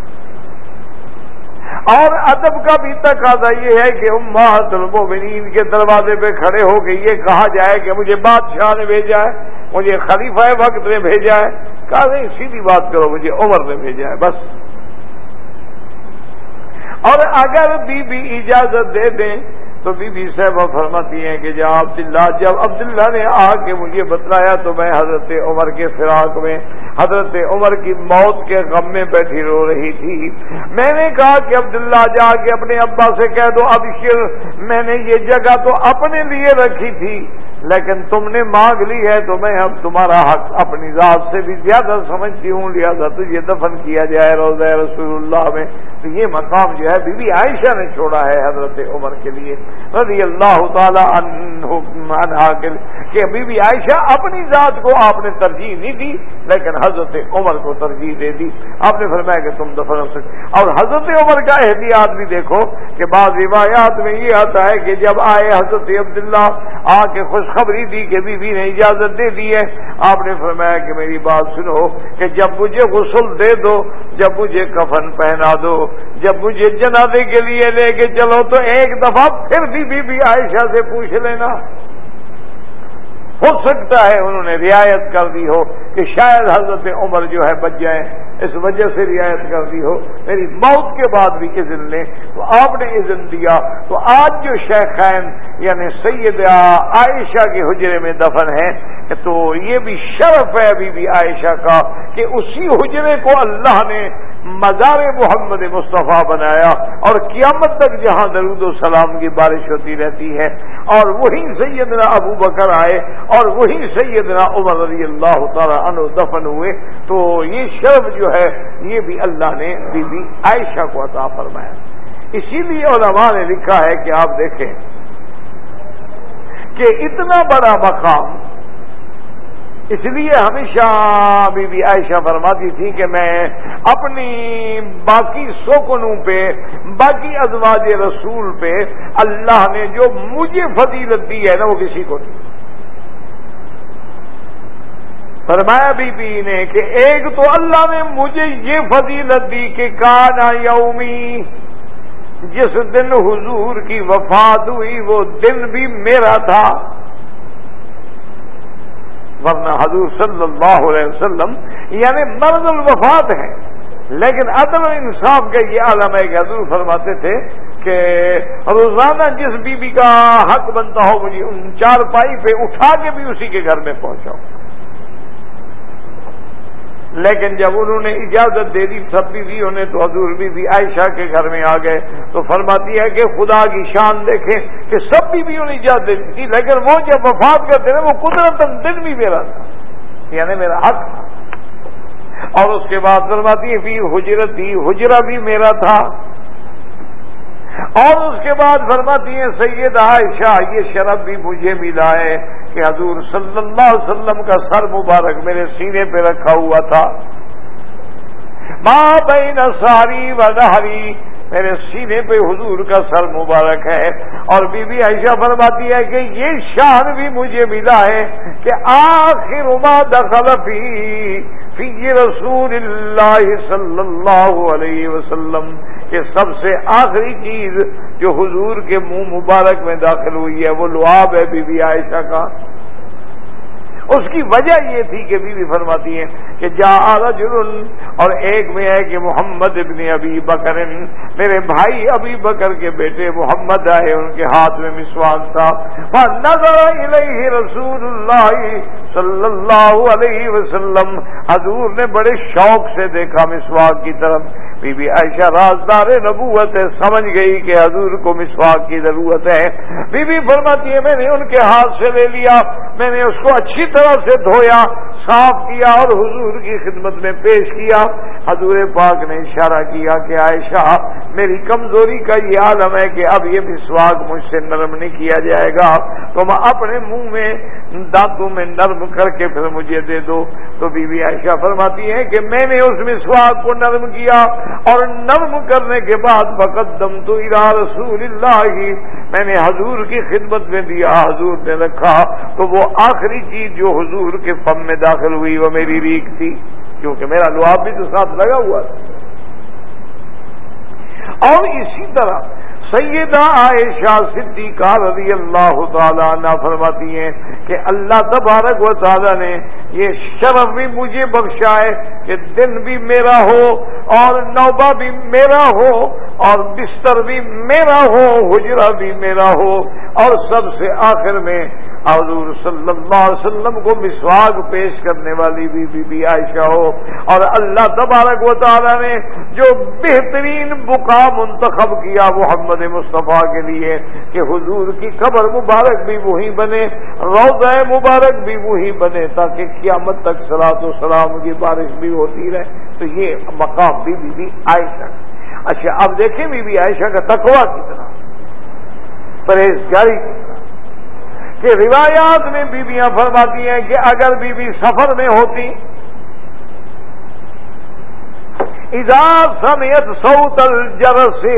S2: اور ادب کا بھی تقاضا یہ ہے کہ امہات المومنین کے دروازے پہ کھڑے ہو کے یہ کہا جائے کہ مجھے بادشاہ نے بھیجا ہے، مجھے خلیفہ وقت نے بھیجا ہے۔ کہا نہیں، سیدھی بات کرو، مجھے عمر نے بھیجا ہے، بس۔ اور اگر بی بی اجازت دے دیں تو بی بی صاحبہ فرماتی ہیں کہ جب عبداللہ جی جب عبداللہ نے آ کے مجھے بتلایا تو میں حضرت عمر کے فراق میں، حضرت عمر کی موت کے غم میں بیٹھی رو رہی تھی۔ میں نے کہا کہ عبداللہ، جا کے اپنے ابا سے کہہ دو، اب میں نے یہ جگہ تو اپنے لیے رکھی تھی، لیکن تم نے مانگ لی ہے تو میں اب تمہارا حق اپنی ذات سے بھی زیادہ سمجھتی ہوں، لہٰذا تجھے دفن کیا جائے روزہ رسول اللہ میں۔ تو یہ مقام جو ہے، بی بی عائشہ نے چھوڑا ہے حضرت عمر کے لیے۔ رضی اللہ تعالی عنہ کہ بی بی عائشہ اپنی ذات کو آپ نے ترجیح نہیں دی، لیکن حضرت عمر کو ترجیح دے دی۔ آپ نے فرمایا کہ تم دفن ہو سکتے۔ اور حضرت عمر کا احتیاط بھی دیکھو کہ بعض روایات میں یہ آتا ہے کہ جب آئے حضرت عبداللہ، آ کے خوشخبری دی کہ بی بی نے اجازت دے دی ہے۔ آپ نے فرمایا کہ میری بات سنو کہ جب مجھے غسل دے دو جب مجھے کفن پہنا دو، جب مجھے جنازے کے لیے لے کے چلو، تو ایک دفعہ پھر بھی بی بی عائشہ سے پوچھ لینا۔ ہو سکتا ہے انہوں نے رعایت کر دی ہو کہ شاید حضرت عمر جو ہے بچ جائیں۔ اس وجہ سے رعایت کر دی ہو، میری موت کے بعد بھی اذن لیں تو آپ نے اذن دیا، تو آج جو شیخین یعنی سید عائشہ کے حجرے میں دفن ہے تو یہ بھی شرف ہے ابھی بھی عائشہ کا کہ اسی حجرے کو اللہ نے مزار محمد مصطفیٰ بنایا اور قیامت تک جہاں درود و سلام کی بارش ہوتی رہتی ہے، اور وہی سیدنا ابو بکر آئے اور وہی سیدنا عمر رضی اللہ تعالیٰ عنہ دفن ہوئے، تو یہ شرف جو ہے، یہ بھی اللہ نے بی بی عائشہ کو عطا فرمایا۔ اسی لیے علماء نے لکھا ہے کہ آپ دیکھیں کہ اتنا بڑا مقام، اس لیے ہمیشہ بی بی عائشہ فرماتی تھی کہ میں اپنی باقی سوکنوں پہ، باقی ازواج رسول پہ اللہ نے جو مجھے فضیلت دی ہے نا، وہ کسی کو نہیں۔ فرمایا بی بی نے کہ ایک تو اللہ نے مجھے یہ فضیلت دی کہ کانا یومی، جس دن حضور کی وفات ہوئی، وہ دن بھی میرا تھا۔ ورنہ حضور صلی اللہ علیہ وسلم یعنی مرد الوفات ہے لیکن عدل و انصاف کا یہ عالم ہے کہ حضور فرماتے تھے کہ روزانہ جس بیوی بی کا حق بنتا ہو، مجھے ان چار پائی پہ اٹھا کے بھی اسی کے گھر میں پہنچاؤ۔ لیکن جب انہوں نے اجازت دے دی، سب بھی نے تو حضور بھی عائشہ کے گھر میں آ گئے، تو فرماتی ہے کہ خدا کی شان دیکھیں کہ سب بیویوں نے اجازت دے دی لیکن وہ جب وفات کرتے نا وہ قدرت دن بھی میرا تھا یعنی میرا حق تھا۔ اور اس کے بعد فرماتی ہے بھی حجرت ہی حجرہ بھی میرا تھا۔ اور اس کے بعد فرماتی ہیں سید عائشہ، یہ شرف بھی مجھے ملا ہے کہ حضور صلی اللہ علیہ وسلم کا سر مبارک میرے سینے پہ رکھا ہوا تھا۔ ماں بہن ساری و نہری، میرے سینے پہ حضور کا سر مبارک ہے۔ اور بی بی عائشہ فرماتی ہے کہ یہ شان بھی مجھے ملا ہے کہ آخر ما دخل فی فی رسول اللہ صلی اللہ علیہ وسلم۔ کہ سب سے آخری چیز جو حضور کے منہ مبارک میں داخل ہوئی ہے وہ لعاب ہے بی بی عائشہ کا۔ اس کی وجہ یہ تھی کہ بیوی فرماتی ہیں کہ جا رجل اور ایک میں ہے کہ محمد ابن ابی بکر میرے بھائی ابی بکر کے بیٹے محمد آئے، ان کے ہاتھ میں مسواک تھا۔ نظر الیہ رسول اللہ صلی اللہ علیہ وسلم۔ حضور نے بڑے شوق سے دیکھا مسواک کی طرف۔ بی بی عائشہ رازدار نبوت ہے، سمجھ گئی کہ حضور کو مسواک کی ضرورت ہے۔ بی بی فرماتی ہے، میں نے ان کے ہاتھ سے لے لیا، میں نے اس کو اچھی طرح سے دھویا، صاف کیا اور حضور کی خدمت میں پیش کیا۔ حضور پاک نے اشارہ کیا کہ عائشہ، میری کمزوری کا یہ عالم ہے کہ اب یہ مسواک مجھ سے نرم نہیں کیا جائے گا۔ تو میں اپنے منہ میں دانتوں میں نرم کر کے پھر مجھے دے دو۔ تو بی بی عائشہ فرماتی ہے کہ میں نے اس مسواک کو نرم کیا اور نرم کرنے کے بعد مقدم تو ارا رسول اللہ۔ ہی میں نے حضور کی خدمت میں دیا، حضور نے رکھا۔ تو وہ آخری چیز جو حضور کے فم میں داخل ہوئی وہ میری ریک تھی، کیونکہ میرا لواب بھی تو ساتھ لگا ہوا تھا۔ اور اسی طرح سیدہ عائشہ صدیقہ رضی اللہ تعالیٰ نہ فرماتی ہیں کہ اللہ تبارک و تعالیٰ نے یہ شرف بھی مجھے بخشا ہے کہ دن بھی میرا ہو اور نوبہ بھی میرا ہو اور بستر بھی میرا ہو، حجرہ بھی میرا ہو اور سب سے آخر میں حضور صلی اللہ علیہ وسلم کو مسواگ پیش کرنے والی بھی بی بی عائشہ ہو اور اللہ تبارک و تعالی نے جو بہترین بکا منتخب کیا محمد مصطفیٰ کے لیے کہ حضور کی قبر مبارک بھی وہی بنے روزہ مبارک بھی وہی بنے تاکہ قیامت تک سلاط و سلام کی بارش بھی ہوتی رہے، تو یہ مقام بھی بی بی عائشہ اچھا اب دیکھیں بی بی عائشہ کا تقوا کتنا۔ پرہیزگاری کتنا۔ کہ روایات میں بیویاں فرماتی ہیں کہ اگر بیوی بی سفر میں ہوتی اجاز سمیت سوت الجر سے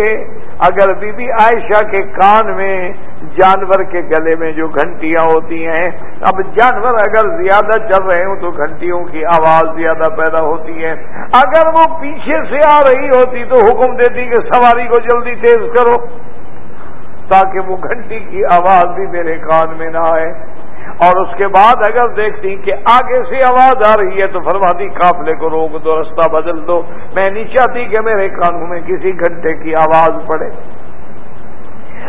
S2: اگر بی بی عائشہ کے کان میں، جانور کے گلے میں جو گھنٹیاں ہوتی ہیں، اب جانور اگر زیادہ چل رہے ہوں تو گھنٹیوں کی آواز زیادہ پیدا ہوتی ہے۔ اگر وہ پیچھے سے آ رہی ہوتی تو حکم دیتی کہ سواری کو جلدی تیز کرو، تاکہ وہ گھنٹی کی آواز بھی میرے کان میں نہ آئے۔ اور اس کے بعد اگر دیکھتی کہ آگے سے آواز آ رہی ہے تو فرماتی قافلے کو روک دو، رستہ بدل دو۔ میں نہیں چاہتی کہ میرے کانوں میں کسی گھنٹے کی آواز پڑے۔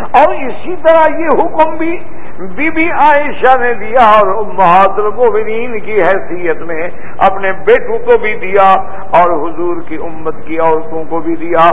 S2: اور اسی طرح یہ حکم بھی بی بی عائشہ نے دیا اور محاذ المومنین کی حیثیت میں اپنے بیٹوں کو بھی دیا اور حضور کی امت کی عورتوں کو بھی دیا۔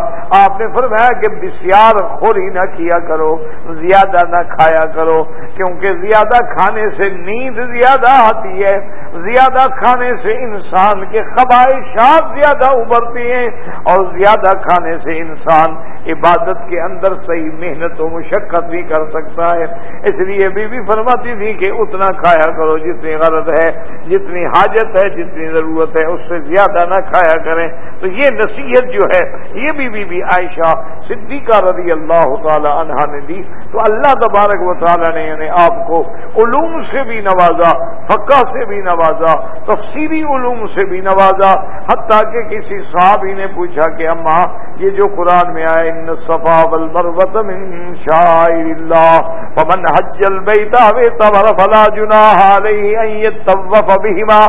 S2: آپ نے فرمایا کہ بسیار خوری نہ کیا کرو، زیادہ نہ کھایا کرو، کیونکہ زیادہ کھانے سے نیند زیادہ آتی ہے۔ زیادہ کھانے سے انسان کے خواہشات زیادہ ابھرتی ہیں اور زیادہ کھانے سے انسان عبادت کے اندر صحیح محنت و مشقت بھی کر سکتا ہے۔ اس لیے بی بی فرماتی تھی کہ اتنا کھایا کرو جتنی غرض ہے، جتنی حاجت ہے، جتنی ضرورت ہے، اس سے زیادہ نہ کھایا کریں۔ تو یہ نصیحت جو ہے، یہ بھی بی بی عائشہ صدیقہ رضی اللہ تعالی عنہا نے دی۔ تو اللہ تبارک و تعالیٰ نے یعنی آپ کو علوم سے بھی نوازا، فقہ سے بھی نوازا تفصیلی علوم سے بھی نوازا۔ حتیٰ کہ کسی صحابی نے پوچھا کہ اماں، یہ جو قرآن میں آئے، ان صفا والمروت من شاعر اللہ ومن حج البیت ویتمر فلا جناح علیہ ان یتوف بہما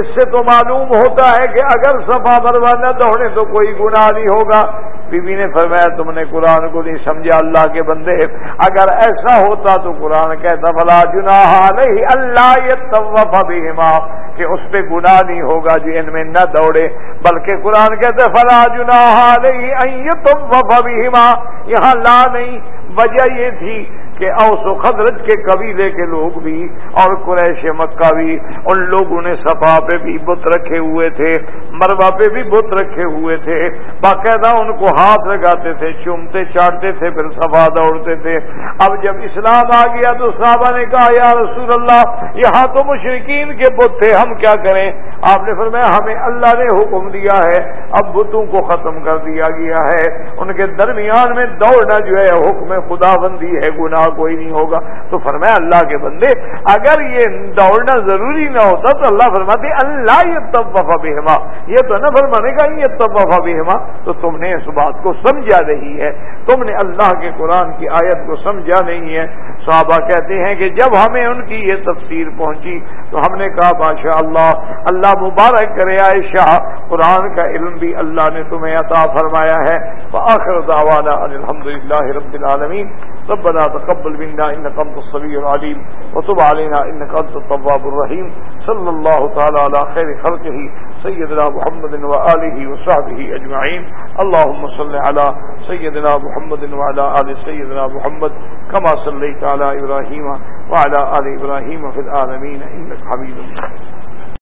S2: اس سے تو معلوم ہوتا ہے کہ اگر صفا مروہ نہ دوڑے تو کوئی گناہ نہیں ہوگا۔ بی بی نے فرمایا، تم نے قرآن کو نہیں سمجھا اللہ کے بندے۔ اگر ایسا ہوتا تو قرآن کہتا، فلا جناح نہیں اللہ یہ طوف بہما کہ اس پہ گناہ نہیں ہوگا جو ان میں نہ دوڑے۔ بلکہ قرآن کہتے فلا جناح نہیں طوف بہما یہاں لا نہیں، وجہ یہ تھی کہ اوس و خدرت کے قبیلے کے لوگ بھی اور قریش مکہ بھی، ان لوگوں نے صفا پہ بھی بت رکھے ہوئے تھے مروا پہ بھی بت رکھے ہوئے تھے۔ باقاعدہ ان کو ہاتھ لگاتے تھے، چومتے، چاٹتے تھے، پھر صفا دوڑتے تھے۔ اب جب اسلام آ گیا تو صحابہ نے کہا، یا رسول اللہ، یہاں تو مشرقین کے بت تھے، ہم کیا کریں؟ آپ نے فرمایا، ہمیں اللہ نے حکم دیا ہے، اب بتوں کو ختم کر دیا گیا ہے۔ ان کے درمیان میں دوڑنا جو ہے، حکم خدا بندی ہے، گناہ کوئی نہیں ہوگا۔ تو فرمایا اللہ کے بندے، اگر یہ دوڑنا ضروری نہ ہوتا تو اللہ فرماتے، اللہ یہ تب وفا بہما. یہ تو نہ فرمانے کا یہ تب وفا بہما. تو تم نے اس بات کو سمجھا نہیں ہے۔ تم نے اللہ کے قرآن کی آیت کو سمجھا نہیں ہے۔ صحابہ کہتے ہیں کہ جب ہمیں ان کی یہ تفسیر پہنچی تو ہم نے کہا بادشاہ اللہ اللہ مبارک کرے عائشہ، قرآن کا علم بھی اللہ نے تمہیں عطا فرمایا ہے۔ آخر دعوانا الحمد للہ رب العالمین۔ ربنا تقبل منا انك انت السميع العليم وتب علينا انك انت التواب الرحيم. صلى الله تعالى على خير خلقه، سيدنا محمد واله وصحبه اجمعين اللهم صل على سيدنا محمد وعلى ال سيدنا محمد كما صليت على ابراهيم وعلى ال ابراهيم في العالمين انك حميد مجيد.